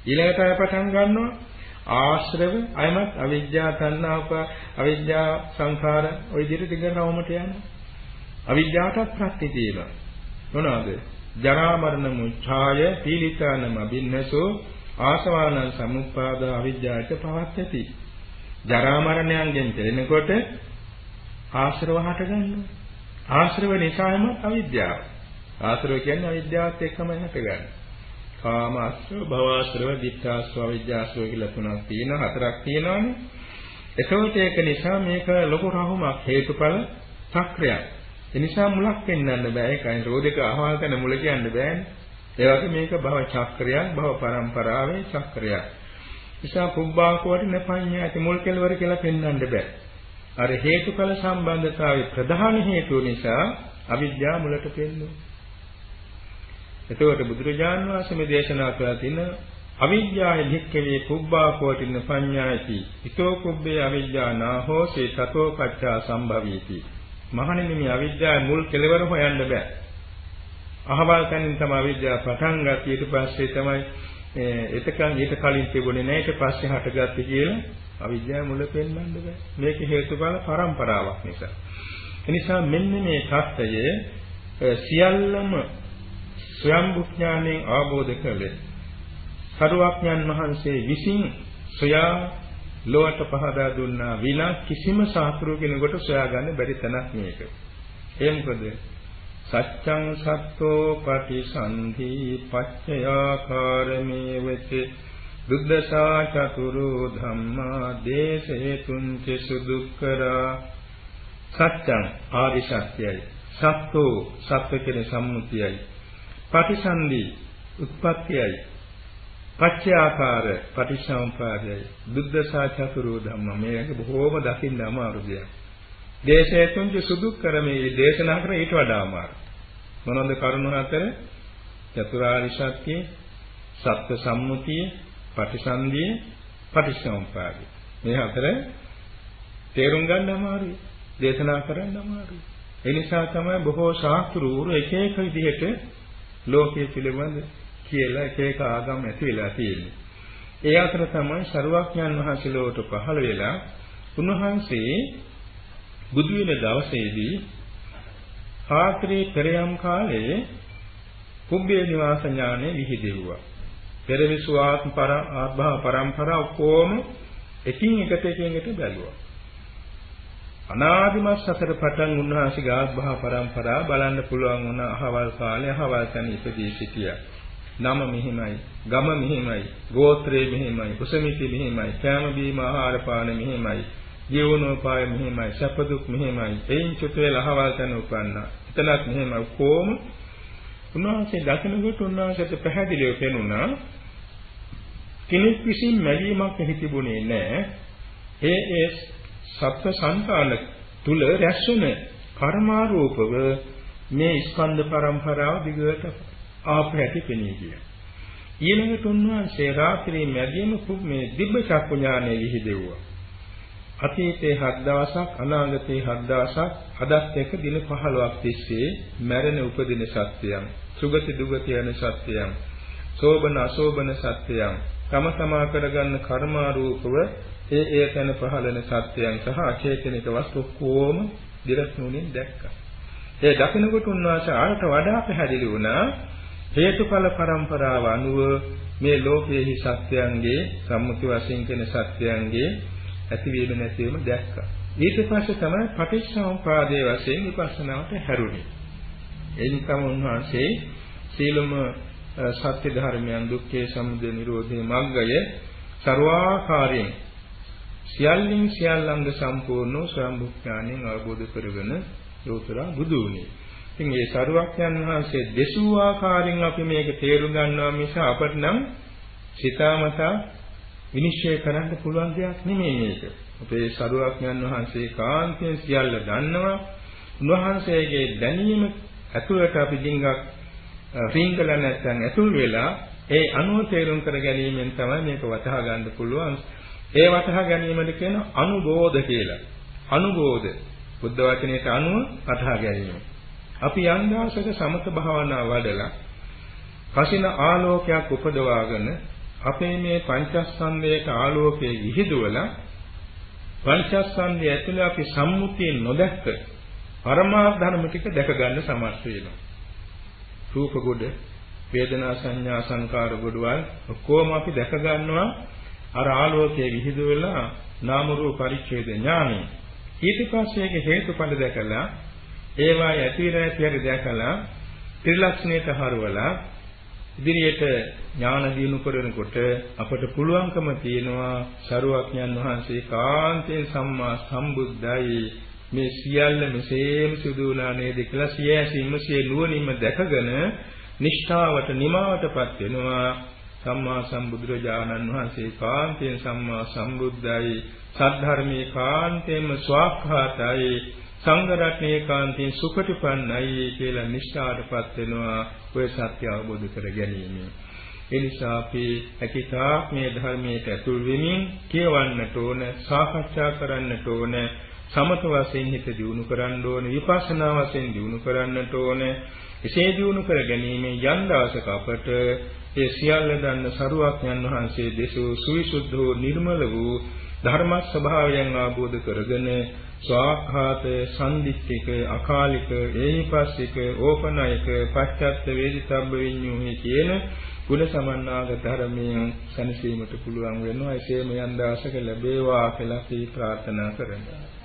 ඊළඟට අය පටන් ගන්නවා ආශ්‍රව අයමත් අවිද්‍යා තණ්හා උප අවිද්‍යා සංඛාර ওই විදිහට දිගටමට යනවා අවිද්‍යාවට ප්‍රත්‍ය තියෙනවා මොනවාද ජරා මරණ මුච්ඡාය පීලිකානම අබින්නසෝ ආසවානං සමුප්පාද අවිජ්ජාච පවත්තති. ජරා මරණයන්ගෙන් පෙළෙනකොට ආශ්‍රව හට ගන්නවා. ආශ්‍රව නිසාම අවිද්‍යාව. ආශ්‍රව කියන්නේ අවිද්‍යාවත් එක්කම හටගන්නේ. කාම ආශ්‍රව, භව ආශ්‍රව, ditth ආශ්‍රව, අවිද්‍යා ආශ්‍රව කියලා තුනක් තියෙනවා, හතරක් තියෙනවානේ. එතකොට ඒක නිසා මේක ලොකු රහුමක් හේතුඵල චක්‍රයක්. ඒ නිසා මුලක් පෙන්වන්න බෑ. ඒකයි රෝධක අහවල් කරන මුල කියන්න බෑනේ. ඒ වගේ මේක භව චක්‍රයක්, භව පරම්පරාවේ චක්‍රයක්. නිසා කුබ්බාකෝට නපඤ්ඤා ඇති මුල් කෙලවර කියලා පෙන්වන්න බෑ. අර හේතුඵල සම්බන්ධතාවයේ ප්‍රධාන හේතුව නිසා අවිද්‍යාව මුලට පෙන්වනවා. එතකොට බුදුරජාන් වහන්සේ මේ දේශනා කළා තියෙන අවිද්‍යාය භික්ඛවේ කුබ්බාකෝටින පඤ්ඤායති. ඊතෝ කුබ්බේ අවිද්‍යා නාහෝ සේ තතෝ පච්චා සම්භවීති. මහණෙනි මේ අවිද්‍යාවේ මුල් කෙලවර හොයන්න බෑ. අහවල් තැනින් තමයි අවිද්‍යාව පටන් ගත්තේ ඊට පස්සේ තමයි එතකන් ඊට කලින් තිබුණේ නැහැ ඊට පස්සේ හටගත්තේ කියලා අවිද්‍යාව මුල පෙන්වන්න බෑ. මේක හේතුඵල පරම්පරාවක් නිසා. එනිසා මෙන්න මේ தත්ත්වය සියල්ලම ස්වයං බුඥාණයෙන් ආબોධ කළේ සරුවක්ඥන් වහන්සේ විසින් සොයා ලොවට පහදා දුන්නා විනා කිසිම ශාස්ත්‍රීය කෙනෙකුට සොයාගන්න බැරි තැනක් මේක. ඒ මොකද? සත්‍යං සත්තෝ පටිසන්ධි පච්චයාකාරමේ වෙති දුද්දසා චතුරු ධම්මා දේශේතුං ච සුදුක්කරා සත්‍යං ආදි සත්‍යයි සත්තු සත්ව කියන සම්මුතියයි පටිසන්ධි උත්පත්තියයි. පච්චයාකාර පටිච්චසමුපාදයයි දුද්දසා චතුරු ධම්ම. මේක බොහෝම දකින්න අමාරු දෙයක් දේශේතුං ච සුදුක්කරමේ දේශනා කර ඊට වඩා අමාරු මොනවද කරුණු හතර? චතුරාර්ය සත්‍ය සත්‍ය සම්මුතිය පටිසන්ධිය පටිච්චසමුපාදය මේ හතර තේරුම් ගන්න අමාරුයි. දේශනා කරන්න අමාරුයි. ඒ නිසා තමයි බොහෝ ශාස්ත්‍රූරු එක එක විදිහට ලෝකයේ පිළිබඳ කියලා එක එක ආගම් ඇති වෙලා තියෙන්නේ. ඒ අතර තමයි ශරුවක්ඥන් වහන්සේ ලෝකට පහළ වෙලා උන්වහන්සේ බුදු වෙන දවසේදී ආත්‍රී පෙරයම් කාලයේ කුම්භේ නිවාස ඥානෙ විහිදෙව්වා. පෙරවිසු ආත්ම පරම්පරා ඔක්කොම එකින් එකට එකින් එකට බැලුවා. අනාදිමත් සතර පටන් උන්වහන්සේගේ ආත්මභා පරම්පරාව බලන්න පුළුවන් වුණ අහවල් කාලේ අහවල් තැන ඉපදී සිටියා. නම මෙහිමයි, ගම මෙහිමයි, ගෝත්‍රය මෙහිමයි, කුසමිති මෙහිමයි, කෑම බීම ආහාර පාන මෙහිමයි, ජීවනෝපාය මෙහිමයි, සැප දුක් මෙහිමයි. එයින් චුත වේලා අහවල් තැන උපන්නා. එතනත් මෙහිමයි කොහොම උන්වහන්සේ දකිනකොට උන්වහන්සේට පැහැදිලිව පෙනුණා කෙනෙක් විසින් මැවීමක් හිතිබුණේ නැහැ. ඒ ඒ සත්ව සංකාල තුල රැස්වෙන කර්මාරූපව මේ ස්කන්ධ පරම්පරාව දිගට ආපු හැටි පෙනී ගියා. ඊළඟට උන්වහන්සේ රාත්‍රී මැදියම මේ දිබ්බ චක්කු ඥානය විහිදෙව්වා. අතීතේ හත් දවසක් අනාගතේ හත් දවසක් අදත් එක දින 15ක් තිස්සේ මැරෙන උපදින සත්‍යයන් සුගති දුගති යන සත්‍යයන් සෝබන අසෝබන සත්‍යයන් තම තමා කරගන්න කර්මාරූපව ඒ ඒ තැන පහළන සත්‍යයන් සහ අචේතනික වස්තු කොහොම දිරස්නුනින් දැක්කා. ඒ දකිනකොට උන්වහන්සේ ආරට වඩා පැහැදිලි වුණා හේතුඵල පරම්පරාව අනුව මේ ලෝකයේහි සත්‍යයන්ගේ සම්මුති වශයෙන් කියන සත්‍යයන්ගේ ඇතිවීම නැතිවීම දැක්කා. ඊට පස්සේ තමයි පටිච්චසමුපාදයේ වශයෙන් විපස්සනාවට හැරුණේ. එනිකම උන්වහන්සේ සීලම සත්‍ය ධර්මයන් දුක්ඛේ සමුදය නිරෝධේ මග්ගය ਸਰවාකාරයෙන් සියල්ලින් සියල්ලංග සම්පූර්ණව ස්වයංභුක්ඥාණයෙන් අවබෝධ කරගෙන ලෝතරා බුදු වුණේ. ඉතින් මේ සරුවක්යන් වහන්සේ දෙසූ ආකාරයෙන් අපි මේක තේරුම් ගන්නවා මිස අපට නම් සිතාමතා විනිශ්චය කරන්න පුළුවන් දෙයක් නෙමෙයි මේක. අපේ සරුවක්යන් වහන්සේ කාන්තෙන් සියල්ල දන්නවා. උන්වහන්සේගේ දැනීම ඇතුළට අපි ඩිංගක් රිංගලා නැත්නම් ඇතුල් වෙලා ඒ අනුව තේරුම් කර ගැනීමෙන් තමයි මේක වටහා ගන්න පුළුවන්. ඒ වටහා ගැනීමද කියන අනුබෝධ කියලා. අනුබෝධ බුද්ධ වචනයට අනුව වටහා ගැනීම. අපි යම් දවසක සමත භාවනා වඩලා කසින ආලෝකයක් උපදවාගෙන අපේ මේ පංචස්කන්ධයට ආලෝකයේ විහිදුවලා පංචස්කන්ධය ඇතුළේ අපි සම්මුතියෙන් නොදැක්ක පරමාර්ථ ධර්ම ටික දැක ගන්න සමර්ථ වෙනවා. රූප කොට, වේදනා සංඥා සංකාර කොටවල් ඔක්කොම අපි දැක ගන්නවා අර ආලෝකයේ විහිදුවලා නාම රූප පරිච්ඡේද ඥානෙ. ඊට පස්සේ ඒක හේතුඵල දැකලා ඒවා ඇති වෙන ඇති හැටි දැකලා ත්‍රිලක්ෂණයට හරවලා ඉදිරියට ඥාන දිනු කරනකොට අපට පුළුවන්කම තියෙනවා ශරුවක්ඥන් වහන්සේ කාන්තෙන් සම්මා සම්බුද්ධයි මේ සියල්ල මෙසේම සිදු වුණා නේද කියලා සියැසින්ම සිය නුවණින්ම දැකගෙන නිෂ්ඨාවට නිමාවටපත් වෙනවා සම්මා සම්බුදුරජාණන් වහන්සේ කාන්තෙන් සම්මා සම්බුද්ධයි සද්ධර්මයේ කාන්තෙන්ම ස්වාක්ඛාතයි සංඝ රත්නයේ කාන්තෙන් සුපටිපන්නයි කියලා නිෂ්ඨාටපත් වෙනවා ඔය සත්‍ය අවබෝධ කර ගැනීම. ඒ නිසා අපි අකිතාක් මේ ධර්මයට ඇතුල් වෙමින් කියවන්නට ඕන, සාකච්ඡා කරන්නට ඕන, සමත වශයෙන් හිත දියුණු කරන්න ඕන, විපස්සනා වශයෙන් දියුණු කරන්නට ඕන. එසේ දියුණු කර ගැනීම යම් දවසක අපට ඒ සියල්ල දන්න සරුවක්ඥන් වහන්සේ දෙසූ සුවිසුද්ධ වූ නිර්මල වූ ධර්ම ස්වභාවයන් ආબોධ කරගෙන ස්වාඛාත සම්දිත්තික අකාලික ඒහිපස්සික ඕපනයික පච්චත්ත වේදිතබ්බ විඤ්ඤුහි කියන ගුණ සමන්නාගත ධර්මයෙන් සනසීමට පුළුවන් වෙනවා. එසේම යම් දවසක ලැබේවා කියලා අපි ප්‍රාර්ථනා කරනවා.